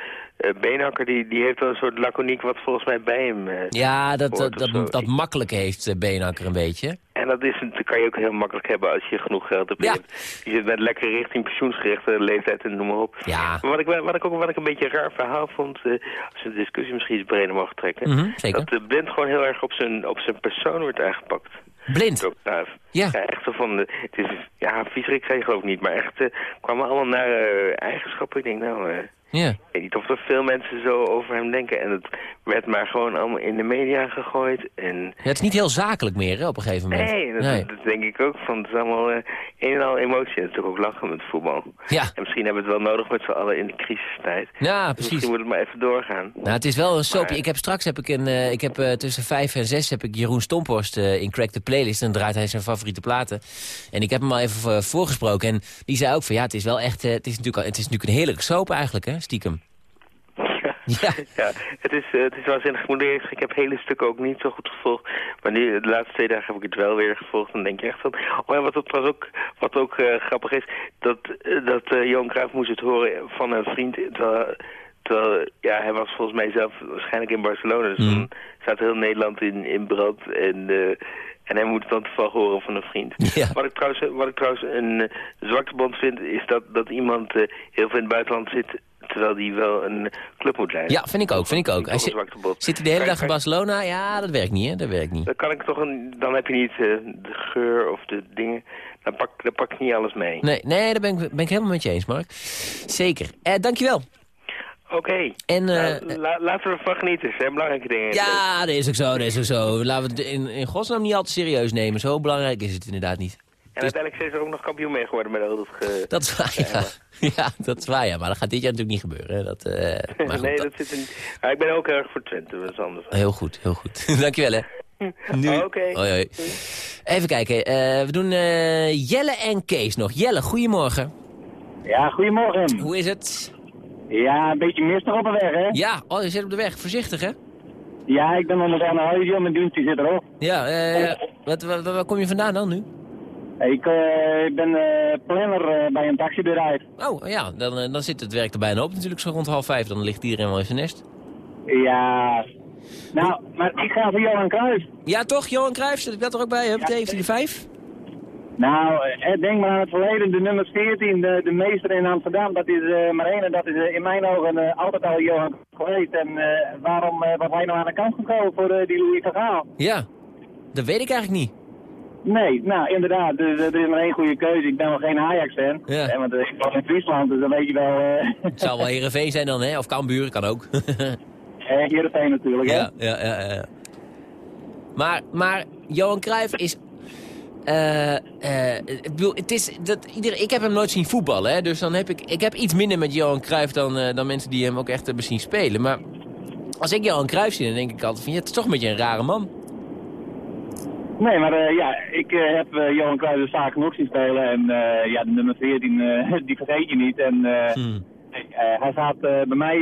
Beenhakker, die, die heeft wel een soort laconiek wat volgens mij bij hem Ja, dat, dat, dat, dat makkelijke heeft Beenhakker een beetje. En dat, is, dat kan je ook heel makkelijk hebben als je genoeg geld hebt. Ja. Je, zit met lekker richting pensioensgerichte leeftijd en noem maar op. Ja. Maar wat ik, wat ik ook wat ik een beetje een raar verhaal vond, als we de discussie misschien iets breder mogen trekken, Mhm, dat de blind gewoon heel erg op zijn, op zijn persoon wordt aangepakt. Blind. Cruijff. Ja. echt zo van, de, het is, ja, viezerik zei je geloof ik niet, maar echt eh, kwamen allemaal naar eh, eigenschappen. Ik denk, nou, Ja. ik weet niet of er veel mensen zo over hem denken. En het werd maar gewoon allemaal in de media gegooid. En Ja, het is niet heel zakelijk meer, hè, op een gegeven moment. Nee, dat, dat denk ik ook. Van, het is allemaal eh, een en al emotie. En het is toch ook lachen met voetbal. Ja. En misschien hebben we het wel nodig met z'n allen in de crisistijd. Ja, Dus precies. misschien moet het maar even doorgaan. Nou, het is wel een soapje. Maar- Ik heb straks heb ik een, eh, ik heb, eh, tussen vijf en zes heb ik Jeroen Stomphorst eh, in Crack the Playlist. En dan draait hij zijn favoriete platen. En ik heb hem al even voorgesproken. En die zei ook van ja, het is wel echt, het is natuurlijk, al- het is natuurlijk een heerlijke soap eigenlijk, hè, stiekem. Ja. ja, het is, eh, het is waanzinnig. Zeggen, ik heb hele stukken ook niet zo goed gevolgd. Maar nu, de laatste twee dagen heb ik het wel weer gevolgd. Dan denk je echt van... Oh ja, wat, ook trouwens ook, wat ook eh, grappig is... Dat, eh, dat Johan Cruijff moest het horen van een vriend... Terwijl, terwijl, ja, hij was volgens mij zelf waarschijnlijk in Barcelona. Dus Mhm. dan staat heel Nederland in, in brand. En, en hij moet het dan toevallig horen van een vriend. Ja. Wat ik trouwens, wat ik trouwens een uh, zwakte bond vind... is dat, dat iemand heel veel in het buitenland zit... terwijl die wel een club moet leiden. ja, vind ik ook, vind ik ook. Hij zit, hij de hele Kan- dag in Barcelona? Ja, dat werkt niet, hè, dat werkt niet. Dan kan ik toch een, dan heb je niet eh, de geur of de dingen. Dan pak, dan pak ik niet alles mee. Nee, nee daar ben ik, ben ik helemaal met je eens, Mark. Zeker. Eh, dankjewel. Oké. En, eh, Nou, la- laten we ervan genieten. Zijn belangrijke dingen. Ja, dat is ook zo, dat is ook zo. Laten we het in, in godsnaam niet al te serieus nemen. Zo belangrijk is het inderdaad niet. En uiteindelijk zijn ze ook nog kampioen mee geworden met dat ge... Dat is waar, ja. Ja, dat is waar, ja. Maar dat gaat dit jaar natuurlijk niet gebeuren. hè. Dat, eh, maar goed, nee, dat- dat zit in... Maar ik ben ook erg voor Twente, dat is anders. Heel goed, heel goed. Dankjewel, hè. Nu. Hoi, hoi. Even kijken. eh, we doen eh, Jelle en Kees nog. Jelle, goedemorgen. Ja, goedemorgen. Hoe is het? Ja, een beetje mistig op de weg, hè? Ja, oh, je zit op de weg. Voorzichtig, hè? Ja, ik ben onderweg naar huis, joh. Mijn die zit erop. Ja, eh, wat, waar, waar kom je vandaan dan nu? Ik eh, ben eh, planner eh, bij een taxibedrijf. Oh, ja, dan, dan zit het werk er bijna op natuurlijk zo rond half vijf. Dan ligt iedereen wel in zijn nest. Ja, Nou, maar ik ga voor Johan Cruijff. Ja, toch? Johan Cruijff, zit ik dat er ook bij? Huppatee, heeft hij de vijf? Nou, denk maar aan het verleden. De nummer 14, de, de meester in Amsterdam, dat is maar één. En dat is in mijn ogen altijd al Johan geweest. En waarom was hij nou aan de kant gekomen voor die Louis van Gaal? Ja, dat weet ik eigenlijk niet. Nee, nou inderdaad. Dus, eh, er is maar één goede keuze. Ik ben wel geen Ajax-fan. Ja. Eh, want eh, ik was in Friesland, dus dan weet je wel... Het zou wel Heerenveen zijn dan, hè? Of Cambuur, kan ook. eh, Heerenveen natuurlijk, hè? ja, ja, ja, ja. Maar, maar Johan Cruijff is... eh, ik bedoel, het is dat iedereen, ik heb hem nooit zien voetballen, hè, dus dan heb ik, ik heb iets minder met Johan Cruijff dan, dan mensen die hem ook echt hebben zien spelen. Maar als ik Johan Cruijff zie, dan denk ik altijd van, ja, het is toch een beetje een rare man. Nee, maar eh, ja, ik eh, heb eh, Johan Cruijff dus vaak genoeg zien spelen. En ja, de nummer 14, eh, die vergeet je niet. En Hmm. hij staat eh, bij mij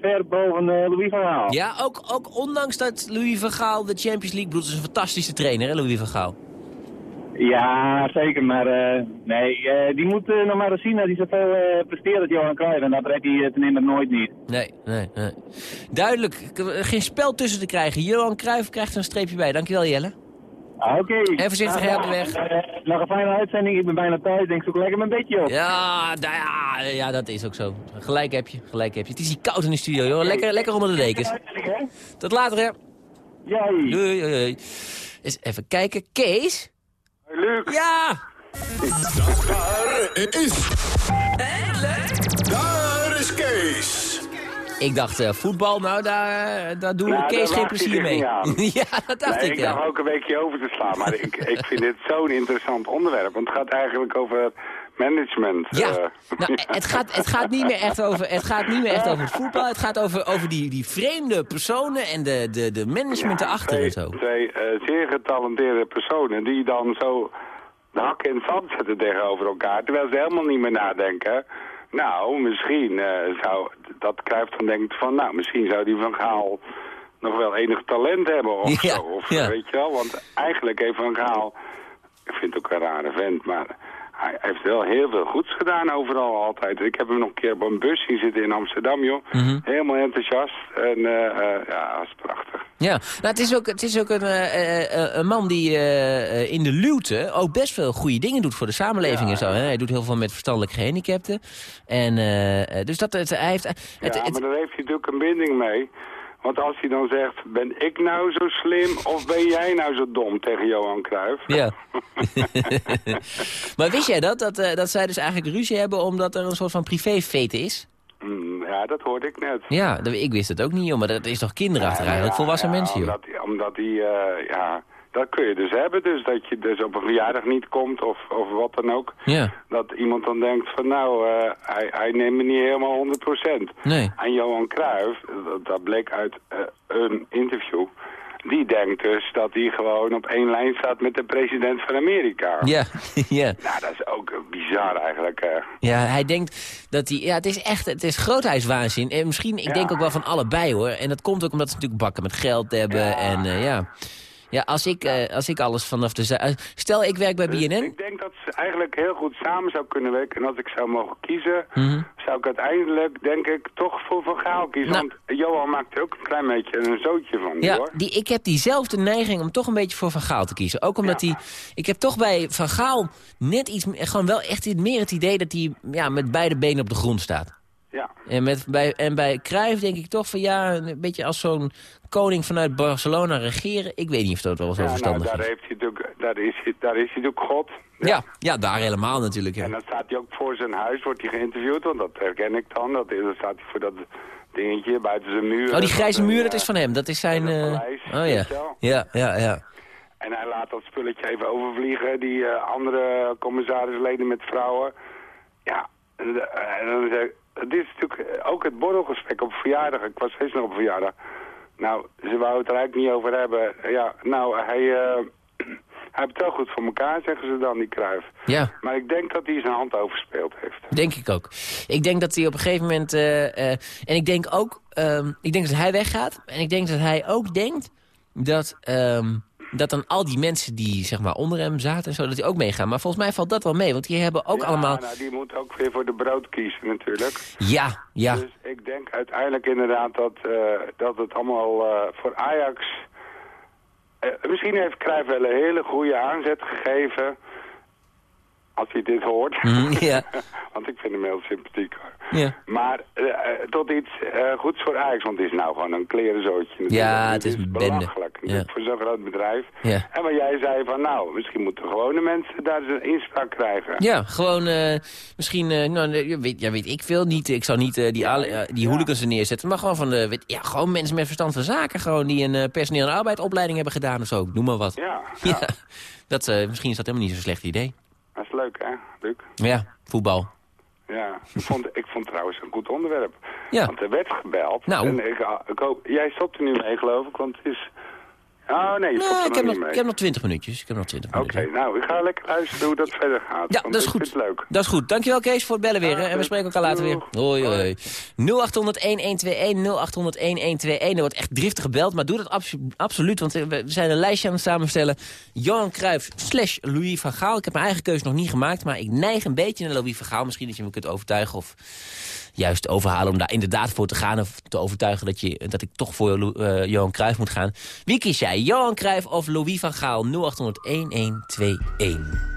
ver boven Louis van Gaal. Ja, ook, ook ondanks dat Louis van Gaal de Champions League bedoelt, is een fantastische trainer, hè, Louis van Gaal. Ja, zeker. Maar nee, die moet nog maar eens zien dat hij zoveel presteert als Johan Cruijff. En dat redt hij ten nimmer nooit niet. Nee, nee, nee. Duidelijk, geen spel tussen te krijgen. Johan Cruijff krijgt er een streepje bij. Dankjewel, Jelle. Ah, Oké. En voorzichtig Nou, hè, op de weg. eh, nog een fijne uitzending. Ik ben bijna thuis. Denk zoek lekker mijn bedje op. Ja, nou ja, ja, dat is ook zo. Gelijk heb je, gelijk heb je. Het is hier koud in de studio, joh. Lekker, lekker onder de dekens. Tot later, hè. Ja. Doei, doei, doei. Eens even kijken. Kees? Luc. Ja! Daar is... Daar is Kees. Ik dacht, eh, voetbal, nou, daar, daar doen we Kees geen plezier mee. ja, dat dacht nee, ik, ik ja. dacht ook een weekje over te slaan, maar ik, ik vind dit zo'n interessant onderwerp. Want het gaat eigenlijk over management. Ja, eh. nou, het, gaat, het, gaat niet meer echt over, het gaat niet meer echt over het voetbal. Het gaat over, over die, die vreemde personen en de, de, de management erachter en zo. Twee eh, zeer getalenteerde personen die dan zo de hakken in het zand zetten tegenover elkaar. Terwijl ze helemaal niet meer nadenken. Nou, misschien eh, zou dat Cruijff dan denkt van, nou, misschien zou die Van Gaal nog wel enig talent hebben of Ja, zo. Of, ja. Weet je wel, want eigenlijk heeft Van Gaal, ik vind het ook een rare vent, maar hij heeft wel heel veel goeds gedaan overal altijd. Ik heb hem nog een keer op een bus zien zitten in Amsterdam, joh. Mhm. Helemaal enthousiast en eh, eh, ja, dat is prachtig. Ja, nou, het is ook, het is ook een, eh, een man die in de luwte ook best veel goede dingen doet voor de samenleving en zo. Hè? Hij doet heel veel met verstandelijk gehandicapten. En, dus dat, het, hij heeft... Het, ja, het- maar daar heeft hij natuurlijk een binding mee. Want als hij dan zegt, ben ik nou zo slim of ben jij nou zo dom tegen Johan Cruijff? Ja. maar wist jij dat? Dat, eh, dat zij dus eigenlijk ruzie hebben omdat er een soort van privéfete is? Hmm, ja, dat hoorde ik net. Ja, ik wist het ook niet, joh. Maar dat is toch kinderachtig eigenlijk? Volwassen Ja, mensen, joh. Omdat, hij- omdat hij, eh, ja, dat kun je dus hebben. Dus dat je dus op een verjaardag niet komt of, of wat dan ook. Ja, Dat iemand dan denkt van nou, eh, hij, hij neemt me niet helemaal 100%. nee. En Johan Cruijff, dat, dat bleek uit eh, een interview... die denkt dus dat hij gewoon op één lijn staat met de president van Amerika. Ja, ja. Nou, dat is ook bizar eigenlijk. eh. Ja, hij denkt dat hij... Ja, het is echt... Het is grootheidswaanzin. En misschien, ik denk ook wel van allebei, hoor. En dat komt ook omdat ze natuurlijk bakken met geld hebben. En ja... Ja, als ik, eh, als ik alles vanaf de... eh, Stel, ik werk bij Dus BNN. ik denk dat ze eigenlijk heel goed samen zou kunnen werken. En als ik zou mogen kiezen, Mhm. zou ik uiteindelijk, denk ik, toch voor Van Gaal kiezen. Nou- Want Johan maakt er ook een klein beetje een zootje van, Ja, hoor. die, ik heb diezelfde neiging om toch een beetje voor Van Gaal te kiezen. Ook omdat hij... Ik heb toch bij Van Gaal net iets... Gewoon wel echt meer het idee dat hij ja, met beide benen op de grond staat. Ja. En, met, bij, en bij Cruijff denk ik toch van ja, een beetje als zo'n koning vanuit Barcelona regeren. Ik weet niet of dat wel zo Ja, nou, verstandig daar, is. heeft hij natuurlijk, daar, is hij, daar is hij natuurlijk God. Ja, ja, daar helemaal natuurlijk. Ja. En dan staat hij ook voor zijn huis, wordt hij geïnterviewd, want dat herken ik dan. Dat is, dan staat hij voor dat dingetje buiten zijn muur. Oh, die grijze muur, eh, dat is van hem. Dat is zijn... eh, Oh ja. Ja, ja, ja. En hij laat dat spulletje even overvliegen, die eh, andere commissarisleden met vrouwen. Ja, en, eh, en dan zeg ik, dit is natuurlijk ook het borrelgesprek op verjaardag. Ik was steeds nog op verjaardag. Nou, ze wou het er eigenlijk niet over hebben. Ja, nou, hij, eh, hij heeft het wel goed voor elkaar, zeggen ze dan, die Kruif. Ja, Maar ik denk dat hij zijn hand overspeeld heeft. denk ik ook. Ik denk dat hij op een gegeven moment... eh, eh, en ik denk ook... ehm, ik denk dat hij weggaat. En ik denk dat hij ook denkt dat... ehm, dat dan al die mensen die zeg maar onder hem zaten en zo, dat die ook meegaan. Maar volgens mij valt dat wel mee, want die hebben ook ja, allemaal... nou, die moet ook weer voor de brood kiezen natuurlijk. Ja, ja. Dus ik denk uiteindelijk inderdaad dat, eh, dat het allemaal eh, voor Ajax... eh, misschien heeft Cruijff wel een hele goede aanzet gegeven... Als hij dit hoort. Ja. want ik vind hem heel sympathiek hoor. Ja. Maar eh, eh, tot iets eh, goeds voor Ajax, want het is nou gewoon een klerenzootje. natuurlijk. Ja, het is bende. belachelijk natuurlijk, voor zo'n groot bedrijf. Ja. En wat jij zei van nou, misschien moeten gewone mensen daar eens een inspraak krijgen. Ja, gewoon misschien, nou, ja, weet, ja, weet ik veel niet. Ik zou niet die, die hooligans er neerzetten, maar gewoon van, de, weet, ja, gewoon mensen met verstand van zaken, gewoon die een personeel- en arbeidsopleiding hebben gedaan of zo. Noem maar wat. Ja, Ja, dat, misschien is dat helemaal niet zo'n slecht idee. Dat is leuk hè, Luc? Ja, voetbal. Ja, ik vond, ik vond trouwens een goed onderwerp. Ja. Want er werd gebeld. Nou. En ik, ik hoop, jij stopt er nu mee geloof ik, want het is... Oh nee, ik, heb nog, ik heb nog twintig minuutjes. Ik heb nog twintig Oké, nou, ik ga lekker luisteren hoe dat verder gaat. Ja, dat is goed. leuk. Dat is goed. Dankjewel Kees voor het bellen weer. hè. En we spreken elkaar later weer. Hoi, hoi. 0800-1121, 0800-1121. Er wordt echt driftig gebeld, maar doe dat abso- absoluut. Want we zijn een lijstje aan het samenstellen. Johan Cruijff slash Louis van Gaal. Ik heb mijn eigen keuze nog niet gemaakt, maar ik neig een beetje naar Louis van Gaal. Misschien dat je me kunt overtuigen of juist overhalen om daar inderdaad voor te gaan. Of te overtuigen dat, je, dat ik toch voor eh, Johan Cruijff moet gaan. Wie kies jij? Johan Cruijff of Louis van Gaal? 0800-1121.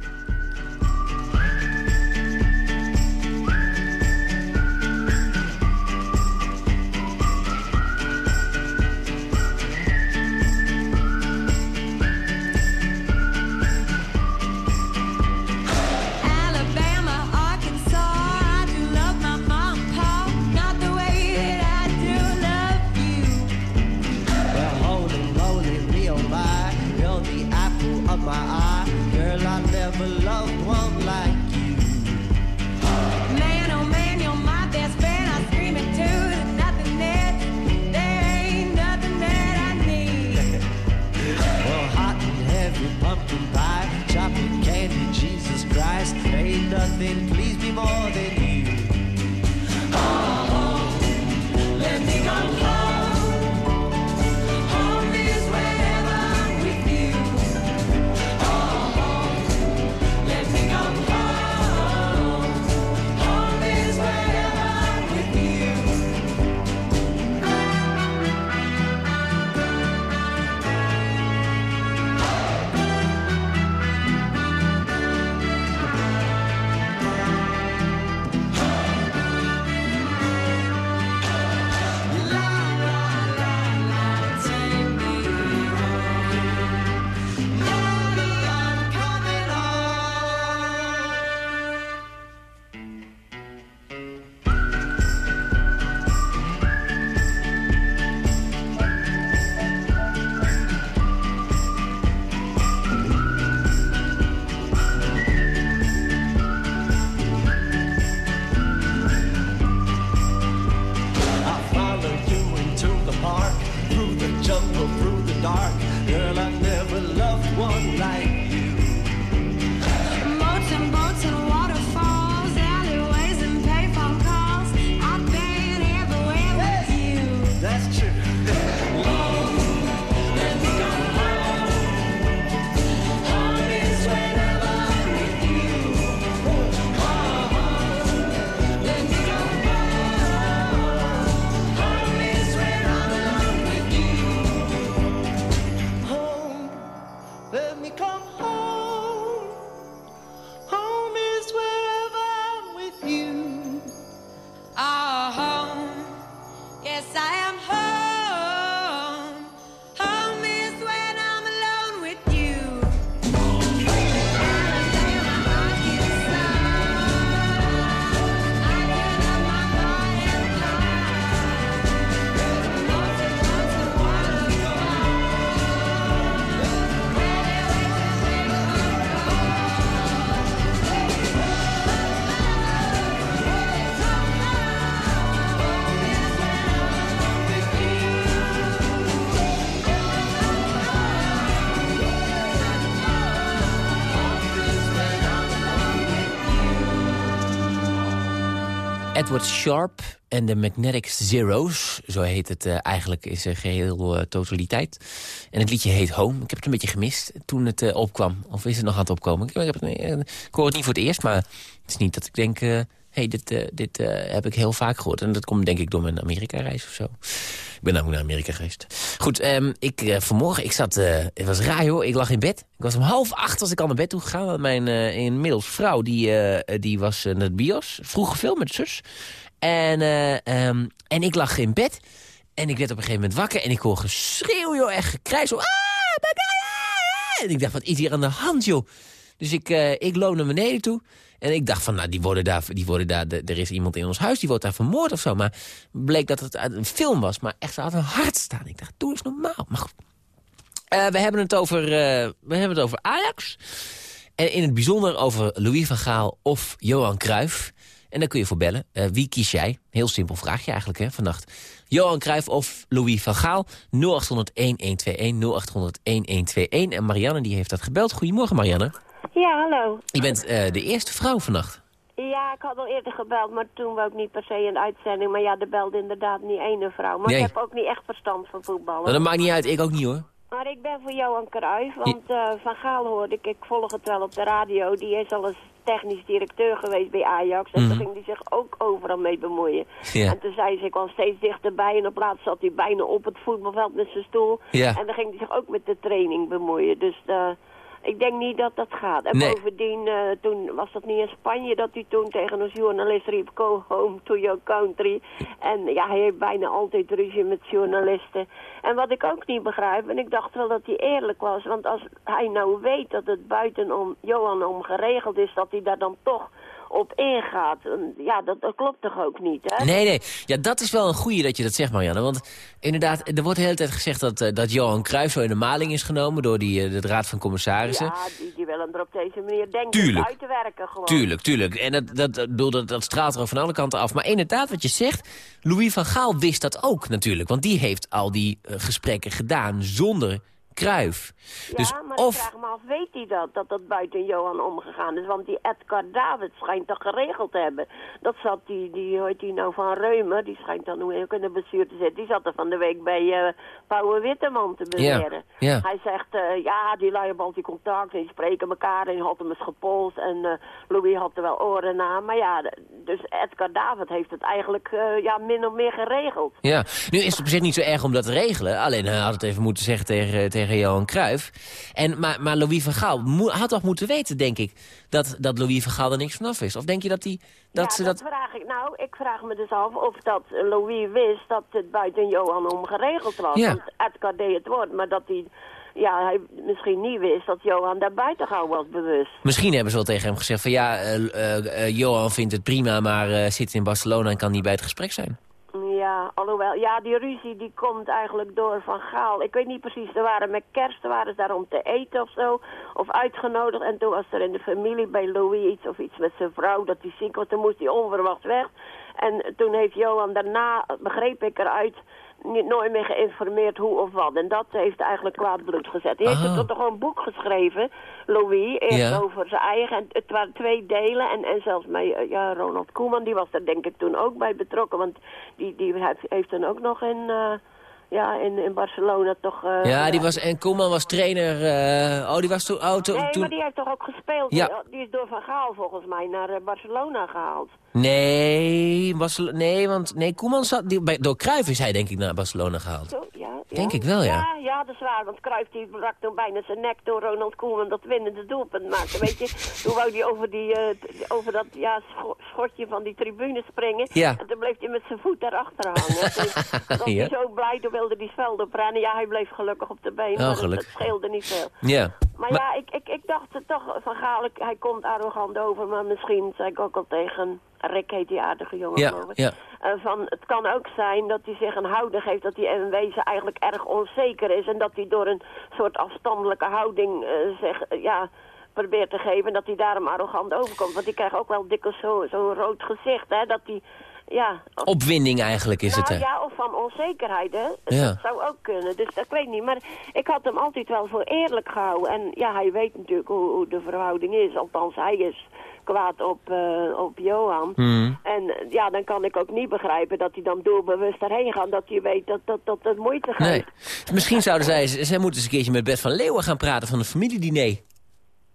Edward Sharp en de Magnetic Zeros. Zo heet het eh, eigenlijk in zijn geheel eh, totaliteit. En het liedje heet Home. Ik heb het een beetje gemist toen het eh, opkwam. Of is het nog aan het opkomen? Ik, heb het, ik hoor het niet voor het eerst, maar het is niet dat ik denk... hey, dit, eh, dit eh, heb ik heel vaak gehoord. En dat komt denk ik door mijn Amerika-reis of zo. Ik ben namelijk naar Amerika geweest. Goed, ehm, ik, eh, vanmorgen, ik zat, het was raar hoor, ik lag in bed. Ik was om half acht als ik al naar bed toe gegaan. Mijn inmiddels vrouw, die, die was naar het bios. Vroeg gefilmd met zus. En, eh, ehm, en ik lag in bed. En ik werd op een gegeven moment wakker. En ik hoor geschreeuw, joh, echt gekrijs. Ah! En ik dacht, wat is hier aan de hand, joh? Dus ik, eh, ik loop naar beneden toe. En ik dacht van, nou, die worden daar, die worden daar, de- er is iemand in ons huis, die wordt daar vermoord of zo. Maar bleek dat het een film was. Maar echt, ze had een hart staan. Ik dacht, doe eens normaal. Maar goed. Eh, we, hebben het over, eh, we hebben het over Ajax. En in het bijzonder over Louis van Gaal of Johan Cruijff. En daar kun je voor bellen. Wie kies jij? Heel simpel vraagje eigenlijk hè, vannacht. Johan Cruijff of Louis van Gaal? 0800-1121, 0800-1121. En Marianne die heeft dat gebeld. Goedemorgen Marianne. Ja, hallo. Je bent eh, de eerste vrouw vannacht. Ja, ik had al eerder gebeld, maar toen wou ik niet per se een uitzending. Maar ja, er belde inderdaad niet ene vrouw. Maar Nee. ik heb ook niet echt verstand van voetballen. Nou, dat maakt niet uit, ik ook niet hoor. Maar ik ben voor Johan Cruijff, want eh, Van Gaal hoorde ik, ik volg het wel op de radio. Die is al eens technisch directeur geweest bij Ajax. En toen ging hij zich ook overal mee bemoeien. Ja. En toen zei ze, ik kwam steeds dichterbij. En op laatst zat hij bijna op het voetbalveld met zijn stoel. Ja. En dan ging hij zich ook met de training bemoeien. Dus eh, ik denk niet dat dat gaat. En Nee. bovendien, eh, toen was dat niet in Spanje dat hij toen tegen een journalist riep... Go home to your country. En ja, hij heeft bijna altijd ruzie met journalisten. En wat ik ook niet begrijp, en ik dacht wel dat hij eerlijk was... want als hij nou weet dat het buitenom Johan om geregeld is... dat hij daar dan toch op ingaat. Ja, dat, dat klopt toch ook niet, hè? Nee, nee. Ja, dat is wel een goeie dat je dat zegt, Marianne. Want inderdaad, er wordt de hele tijd gezegd dat, eh, dat Johan Cruijff zo in de maling is genomen door die, eh, de Raad van Commissarissen. Ja, die, die willen er op deze manier denken uit te werken gewoon. Tuurlijk, tuurlijk. En dat, dat, dat, dat, straalt er ook van alle kanten af. Maar inderdaad, wat je zegt, Louis van Gaal wist dat ook natuurlijk. Want die heeft al die eh, gesprekken gedaan zonder Cruijff. Ja, dus maar of... ik vraag me af, weet hij dat, dat dat buiten Johan omgegaan is? Want die Edgar David schijnt dat geregeld te hebben. Dat zat die, die hoe heet die nou, van Reumer, die schijnt dan nu ook in de bestuur te zitten. Die zat er van de week bij eh Pauwe Witteman te beweren. ja. Hij zegt, eh, ja, die lui hebben altijd contact en die spreken elkaar en die had hem eens gepolst. En eh, Louis had er wel oren na. Maar ja, dus Edgar David heeft het eigenlijk ja, min of meer geregeld. Ja, nu is het op zich niet zo erg om dat te regelen. Alleen hij had het even moeten zeggen tegen, tegen Johan Cruijff. En, maar, maar Louis van Gaal had toch moeten weten, denk ik... Dat, dat Louis van Gaal er niks vanaf is. Of denk je dat, die, dat ja, ze dat, dat... vraag ik nou. Ik vraag me dus af of dat Louis wist dat het buiten Johan om geregeld was. Ja. Want Edgar deed het woord, maar dat hij, ja, hij misschien niet wist dat Johan daar buiten gauw was bewust. Misschien hebben ze wel tegen hem gezegd van... ja, eh, eh, eh, Johan vindt het prima, maar zit in Barcelona... en kan niet bij het gesprek zijn. Ja, alhoewel, ja, die ruzie die komt eigenlijk door Van Gaal. Ik weet niet precies, er waren met kerst, waren ze daar om te eten of zo. Of uitgenodigd. En toen was er in de familie bij Louis iets of iets met zijn vrouw, dat hij ziek was. Toen moest hij onverwacht weg. En toen heeft Johan daarna, begreep ik eruit, niet, nooit meer geïnformeerd hoe of wat. En dat heeft eigenlijk kwaad bloed gezet. Hij heeft er toch een boek geschreven, Louis, eerst Ja. over zijn eigen. En het waren twee delen. En, en zelfs mij, eh, ja, Ronald Koeman, die was er denk ik toen ook bij betrokken. Want die, die heeft, heeft dan ook nog in, eh, ja, in, in Barcelona toch... eh, ja, die was, en Koeman was trainer... oh, die was toen... Oh, to- Nee, toen... maar die heeft toch ook gespeeld? Ja. Die is door Van Gaal volgens mij naar Barcelona gehaald. Nee, Barcelo- nee, want nee, Koeman zat... Die, bij, door Cruijff is hij denk ik naar Barcelona gehaald. Zo, ja, ja. Denk ik wel, ja. Ja, ja, dat is waar. Want Cruijff die brak toen bijna zijn nek door Ronald Koeman dat winnende doelpunt maakte. Weet je, toen wou hij over, die, eh, over dat ja, scho- schotje van die tribune springen. Ja. En toen bleef hij met zijn voet daarachter hangen. Toen was hij zo blij, toen wilde hij het veld. Ja, hij bleef gelukkig op de benen, Oh, maar dat- gelukkig. dat scheelde niet veel. Ja. Maar, ja, ik, ik, ik dacht toch van Gaal, ik- hij komt arrogant over, maar misschien zei ik ook al tegen Rick, heet die aardige jongen Ja, ja. Eh, van, het kan ook zijn dat hij zich een houding geeft dat hij in wezen eigenlijk erg onzeker is. En dat hij door een soort afstandelijke houding zeg, eh, ja, probeert te geven. En dat hij daarom arrogant overkomt. Want die krijgt ook wel dikwijls zo'n zo rood gezicht. Hè, dat hij, ja, of- Opwinding eigenlijk is het, nou hè? ja, of van onzekerheid, hè. Ja. Dat zou ook kunnen, dus dat weet ik niet. Maar ik had hem altijd wel voor eerlijk gehouden. En ja, hij weet natuurlijk hoe, hoe de verhouding is. Althans, hij is kwaad op, eh, op Johan. Hmm. En eh, ja, dan kan ik ook niet begrijpen dat hij dan doelbewust daarheen gaat. Dat hij weet dat dat, dat, dat moeite. Nee. Misschien zouden zij, zij moeten eens een keertje met Bert van Leeuwen gaan praten van een familiediner.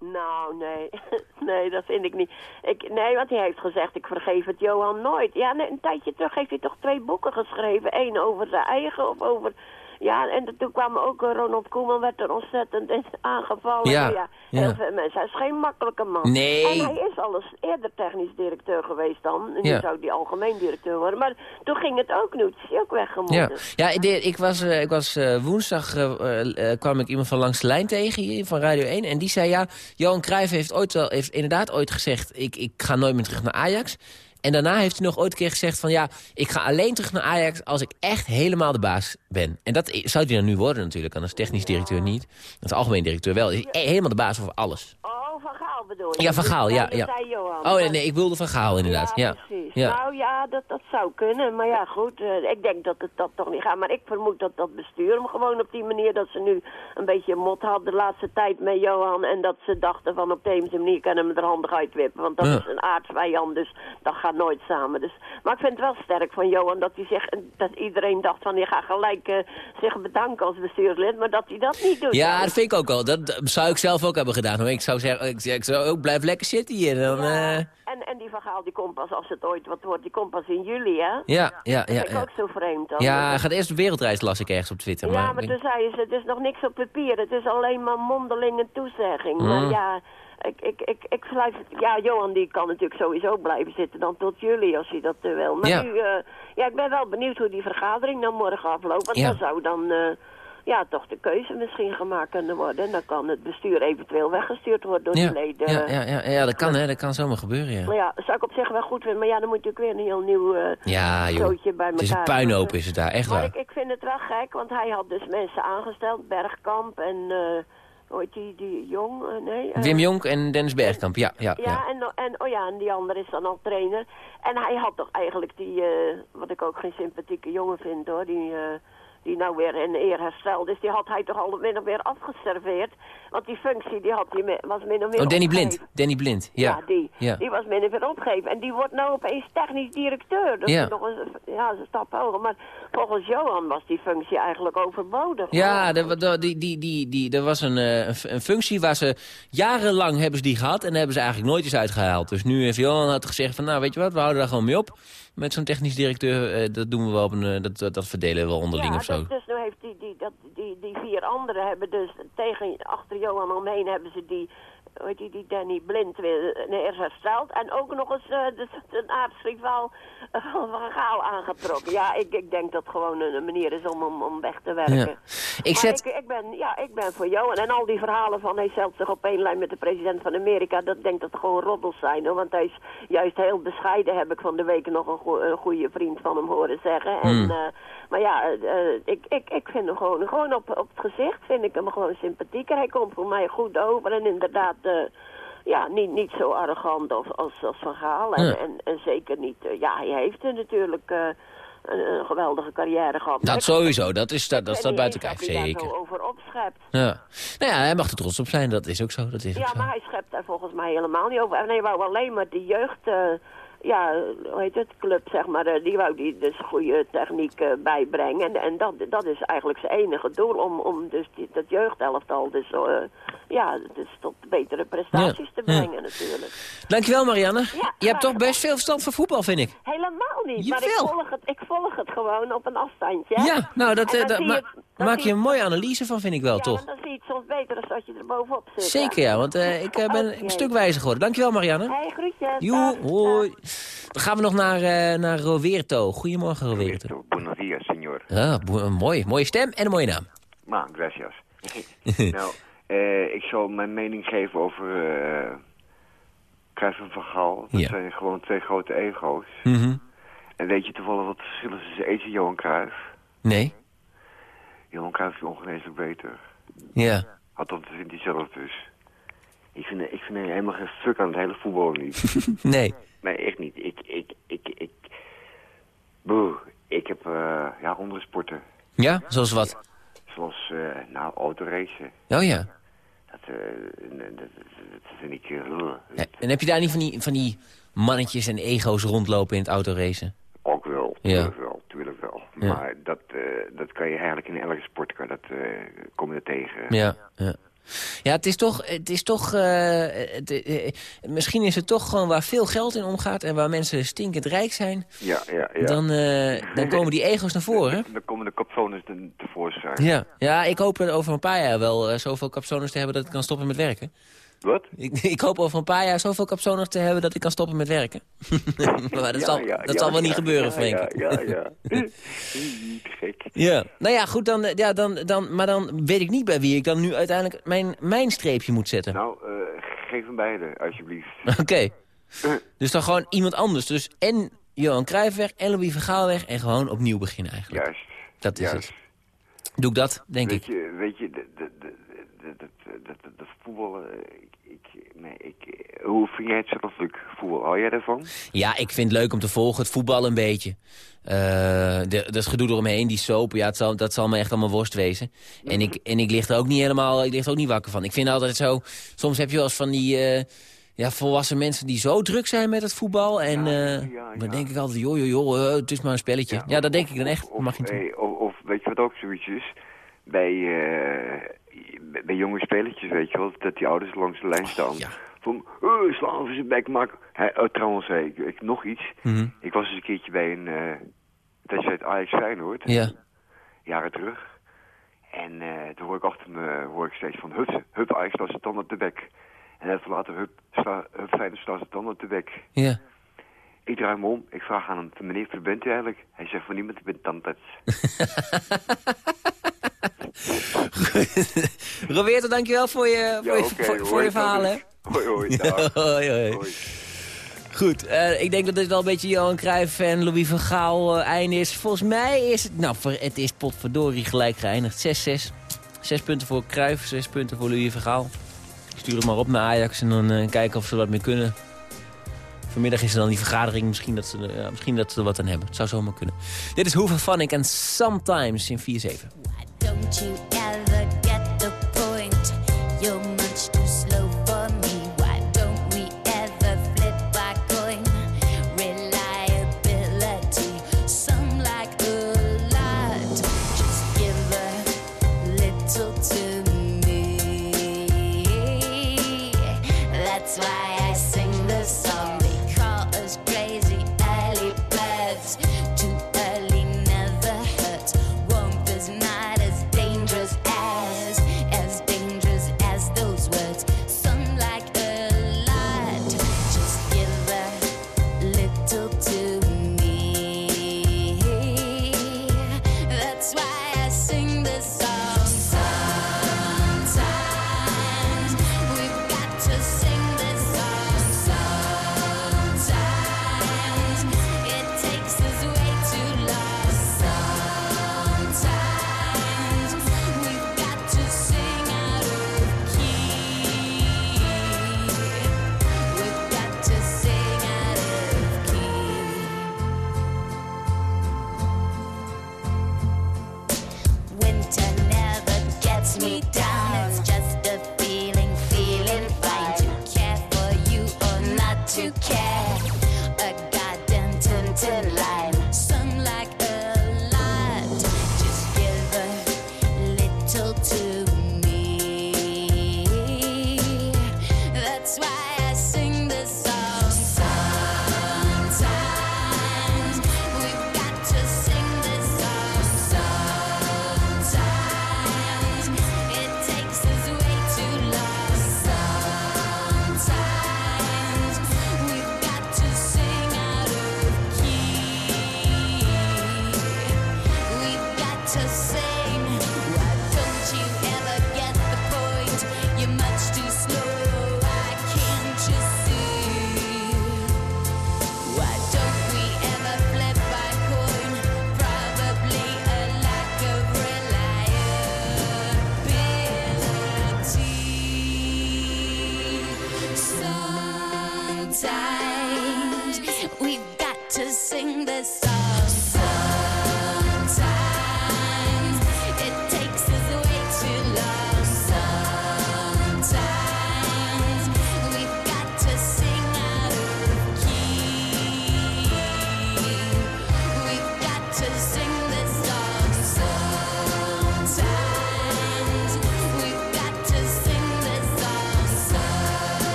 Nou, nee. nee, dat vind ik niet. Ik, nee, want hij heeft gezegd, ik vergeef het Johan nooit. Ja, nee, een tijdje terug heeft hij toch twee boeken geschreven. Eén over zijn eigen of over... Ja, en toen kwam ook Ronald Koeman, werd er ontzettend in aangevallen. Ja, heel veel mensen. Hij is geen makkelijke man. Nee. En hij is al eens eerder technisch directeur geweest dan. Nu Ja. zou hij algemeen directeur worden. Maar toen ging het ook niet. Is hij ook. Ja, ja ik, ik was, eh, ik was eh, woensdag, eh, kwam ik iemand van langs de lijn tegen hier, van Radio 1. En die zei, ja, Johan Cruijff heeft, ooit wel, heeft inderdaad ooit gezegd... Ik, ik ga nooit meer terug naar Ajax. En daarna heeft hij nog ooit een keer gezegd van... ja, ik ga alleen terug naar Ajax als ik echt helemaal de baas ben. En dat zou hij dan nu worden natuurlijk, en als technisch directeur niet. Als algemeen directeur wel. Is helemaal de baas over alles. Van Gaal bedoel je? Ja, Van Gaal, ja. ja. zei Johan. Oh, nee, nee, ik wilde Van Gaal inderdaad. Ja, precies. ja. Nou ja, dat, dat zou kunnen. Maar ja, goed. eh, ik denk dat het dat toch niet gaat. Maar ik vermoed dat dat bestuur hem gewoon op die manier... dat ze nu een beetje mot hadden de laatste tijd met Johan... en dat ze dachten van op deze manier kunnen we hem er handig uitwippen. Want dat Ja. is een aardsvijand, dus dat gaat nooit samen. Dus, maar ik vind het wel sterk van Johan dat hij zich... dat iedereen dacht van je gaat gelijk eh, zich bedanken als bestuurslid... maar dat hij dat niet doet. Ja, dat vind ik ook wel. Dat, zou ik zelf ook hebben gedaan. Hoor. Ik zou zeggen, ik, ik zou ook blijf lekker zitten hier. Dan, eh, En, en die Van Gaal, die komt pas, als het ooit wat wordt, die komt pas in juli, hè? ja, ja, ja. Dat vind ik ja. ook zo vreemd dan. Ja, gaat eerst op wereldreis, las ik ergens op Twitter. Ja, maar, maar toen zeiden ze, het is nog niks op papier. Het is alleen maar mondelinge toezegging. Mm. Maar ja, ik, ik, ik, ik blijf, ja, Johan die kan natuurlijk sowieso blijven zitten dan tot juli als hij dat eh, wil. Maar Ja. nu, eh, ja, ik ben wel benieuwd hoe die vergadering dan morgen afloopt. Want Ja. dan zou dan, ja, toch de keuze misschien gemaakt kunnen worden. En dan kan het bestuur eventueel weggestuurd worden door ja, die leden. ja, ja, ja, ja, dat kan, hè. Dat kan zomaar gebeuren, ja. Maar ja, zou ik op zich wel goed vinden. Maar ja, dan moet je ook weer een heel nieuw eh Ja, bij Het is een elkaar puinhoop, is het daar. Echt Maar waar. ik, ik vind het wel gek, want hij had dus mensen aangesteld. Bergkamp en, eh hoe heet die, die Jong, eh, nee? eh, Wim Jonk en Dennis Bergkamp, ja, ja, ja, ja. En, en, oh ja, en die andere is dan al trainer. En hij had toch eigenlijk die, eh, wat ik ook geen sympathieke jongen vind hoor, die, eh, die nou weer in eer hersteld is. Die had hij toch al min of meer afgeserveerd. Want die functie die had hij, was min of meer Oh, Danny opgegeven. Blind. Danny Blind, ja. Ja, die. Ja. Die was min of meer opgegeven. En die wordt nou opeens technisch directeur. Dat Ja. is nog een, ja, een stap hoger. Maar volgens Johan was die functie eigenlijk overbodig. Ja, er, die, die, die, die, er was een, eh, een functie waar ze jarenlang hebben ze die gehad en hebben ze eigenlijk nooit eens uitgehaald. Dus nu heeft Johan had gezegd van nou weet je wat, we houden daar gewoon mee op. Met zo'n technisch directeur, eh, dat doen we wel op een, eh, dat, dat, dat verdelen we wel onderling ja, of zo. Dus, dus nu heeft die, die, dat, die, die vier anderen hebben dus tegen, achter Johan omheen hebben ze die, heet die, die Danny Blind weer eh, eerst hersteld. En ook nog eens uh, de, de eh, van Gaal aangetrokken. Ja, ik, ik denk dat het gewoon een, een manier is om, om, om weg te werken. Ja. Ik zet- ik, ik, ben, ja, ik ben voor Johan. En al die verhalen van hij stelt zich op één lijn met de president van Amerika, dat denk dat er gewoon roddels zijn. Hoor. Want hij is juist heel bescheiden, heb ik van de week nog een, goe- een goede vriend van hem horen zeggen. En, Hmm. eh, maar ja, eh, ik, ik, ik vind hem gewoon, gewoon op, op het gezicht vind ik hem gewoon sympathieker. Hij komt voor mij goed over en inderdaad... eh, ja, niet, niet zo arrogant als, als, als Van Gaal. En, Ja. en, en zeker niet... eh, ja, hij heeft er natuurlijk eh, een, een geweldige carrière gehad. Dat sowieso, dat, is, dat, dat staat buiten kijf, zeker. over opschept. Ja. Nou ja, hij mag er trots op zijn, dat is ook zo. Dat is ook Ja, zo. maar hij schept daar volgens mij helemaal niet over. En hij wou alleen maar de jeugd, eh, ja, hoe heet het, club, zeg maar, eh, die wou die dus goede techniek eh, bijbrengen. En, en dat, dat is eigenlijk zijn enige doel, om, om dus die, dat jeugdelftal dus, eh, ja, dus tot betere prestaties Ja, te ja. brengen natuurlijk. Dankjewel Marianne. Ja, je hebt toch best veel verstand van voetbal, vind ik. Helemaal niet, maar ik volg, het, ik volg het gewoon op een afstandje. Ja, nou, dat, En dat zie je maak je een mooie analyse van, vind ik wel, Ja, toch? dan zie je het soms beter dan dat je er bovenop zit. Zeker ja, want eh, ik eh, ben een stuk wijzer geworden. Dankjewel Marianne. Hey, groetjes. Joe, hoi. Dan gaan we nog naar, eh, naar Roberto. Goedemorgen Roberto. Buenos. Ja, bo- een mooi, mooie stem en een mooie naam. Maar, gracias. nou, eh, ik zal mijn mening geven over eh Cruijff en Van Gaal. Dat Ja. zijn gewoon twee grote ego's. Mhm. En weet je toevallig wat het verschil is tussen Eze en Johan Cruijff? Nee? Cruijff is ongeneeslijk beter. Ja. Althans, dat vindt hij zelf dus. Ik vind, ik vind helemaal geen fuck aan het hele voetbal niet. Nee. Nee, echt niet. Ik, ik, ik, ik... Boe, ik heb, eh, ja, andere sporten. Ja, zoals wat? Zoals, eh, nou, autoracen. Oh ja. Dat, eh, dat, dat, vind ik... Ja, En heb je daar niet van die, van die mannetjes en ego's rondlopen in het autoracen? Ook wel, Ja. tuurlijk wel. Ja. Maar dat, eh, dat kan je eigenlijk in elke sport kan dat, eh, kom je tegen. Ja, ja. Ja, het is toch... Het is toch eh, het, misschien is het toch gewoon waar veel geld in omgaat... en waar mensen stinkend rijk zijn... Ja, ja, ja. Dan, dan komen die ego's naar voren. Dan komen de capsones te- tevoorschijn. Ja, ja ik hoop er over een paar jaar wel zoveel capsones te hebben... dat ik kan stoppen met werken. Wat? Ik, ik, hoop over een paar jaar zoveel capsones te hebben dat ik kan stoppen met werken. maar dat zal, dat zal wel niet gebeuren, Frank. Ja, ja, hm, hm, Ja, nou ja, goed, dan, eh, ja, dan, dan, maar dan weet ik niet bij wie ik dan nu uiteindelijk mijn, mijn streepje moet zetten. Nou, eh, geef hem beide, alsjeblieft. Oké. Dus dan gewoon iemand anders. Dus en Johan Cruijffweg en Louis van en gewoon opnieuw beginnen eigenlijk. Juist. Dat is het. Doe ik dat, denk weet ik. Je, weet je, dat voetballen eh, nee, ik, eh, hoe vind jij het zelf leuk, voetbal? Hou jij daarvan? Ja, ik vind het leuk om te volgen, het voetbal een beetje. Eh, de, dat gedoe eromheen, die soap, ja, zal, dat zal me echt allemaal worst wezen. En ik, en ik lig er ook niet helemaal, ik lig er ook niet wakker van. Ik vind altijd zo, soms heb je wel eens van die eh, ja, volwassen mensen die zo druk zijn met het voetbal. En eh, dan denk ik altijd, joh, joh, joh, eh, het is maar een spelletje. Ja, dat denk ik dan echt. Mag je of, of weet je wat ook zoiets is? Bij, eh, bij, jonge spelertjes, weet je wel, dat die ouders langs de lijn staan. Van, uh, slaan over zijn bek, maak... Oh, trouwens, hey, ik, ik- nog iets. Mhm. Ik was eens een keertje bij een uh, wedstrijd Ajax Feyenoord. Ja. Jaren terug. En eh toen hoor ik achter me hoor ik steeds van, hup, hup Ajax, staat zijn tanden op de bek. En even later, hup, sta, hup Feyenoord, zijn tanden op de bek. Ja. Ik draai me om, ik vraag aan hem, meneer, wie bent u eigenlijk? Hij zegt van niemand, ik ben tandarts. Roberto, dankjewel voor je, voor je, voor, voor hoi, je verhalen. Hoi, hoi, dag. hoi, hoi. Goed, eh, ik denk dat dit wel een beetje Johan Cruijff en Louis van Gaal eh, einde is. Volgens mij is het, nou, het is potverdorie gelijk geëindigd. 6-6. Zes punten voor Cruijff, zes punten voor Louis van Gaal. Stuur het maar op naar Ajax en dan eh, kijken of ze wat meer kunnen. Vanmiddag is er dan die vergadering, misschien dat, ze, er- ja, misschien dat ze er wat aan hebben. Het zou zomaar kunnen. Dit is Hoeveel Van Ik en Sometimes in 4-7. you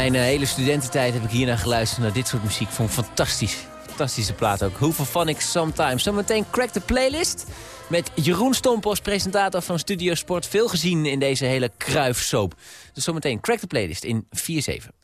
mijn eh, hele studententijd heb ik hiernaar geluisterd naar dit soort muziek. Vond fantastisch. Fantastische plaat ook. Hoeveel van ik sometimes. Zometeen crack de playlist. Met Jeroen Stompos, presentator van Studio Sport. Veel gezien in deze hele kruifsoap. Dus zometeen crack de playlist in 4-7.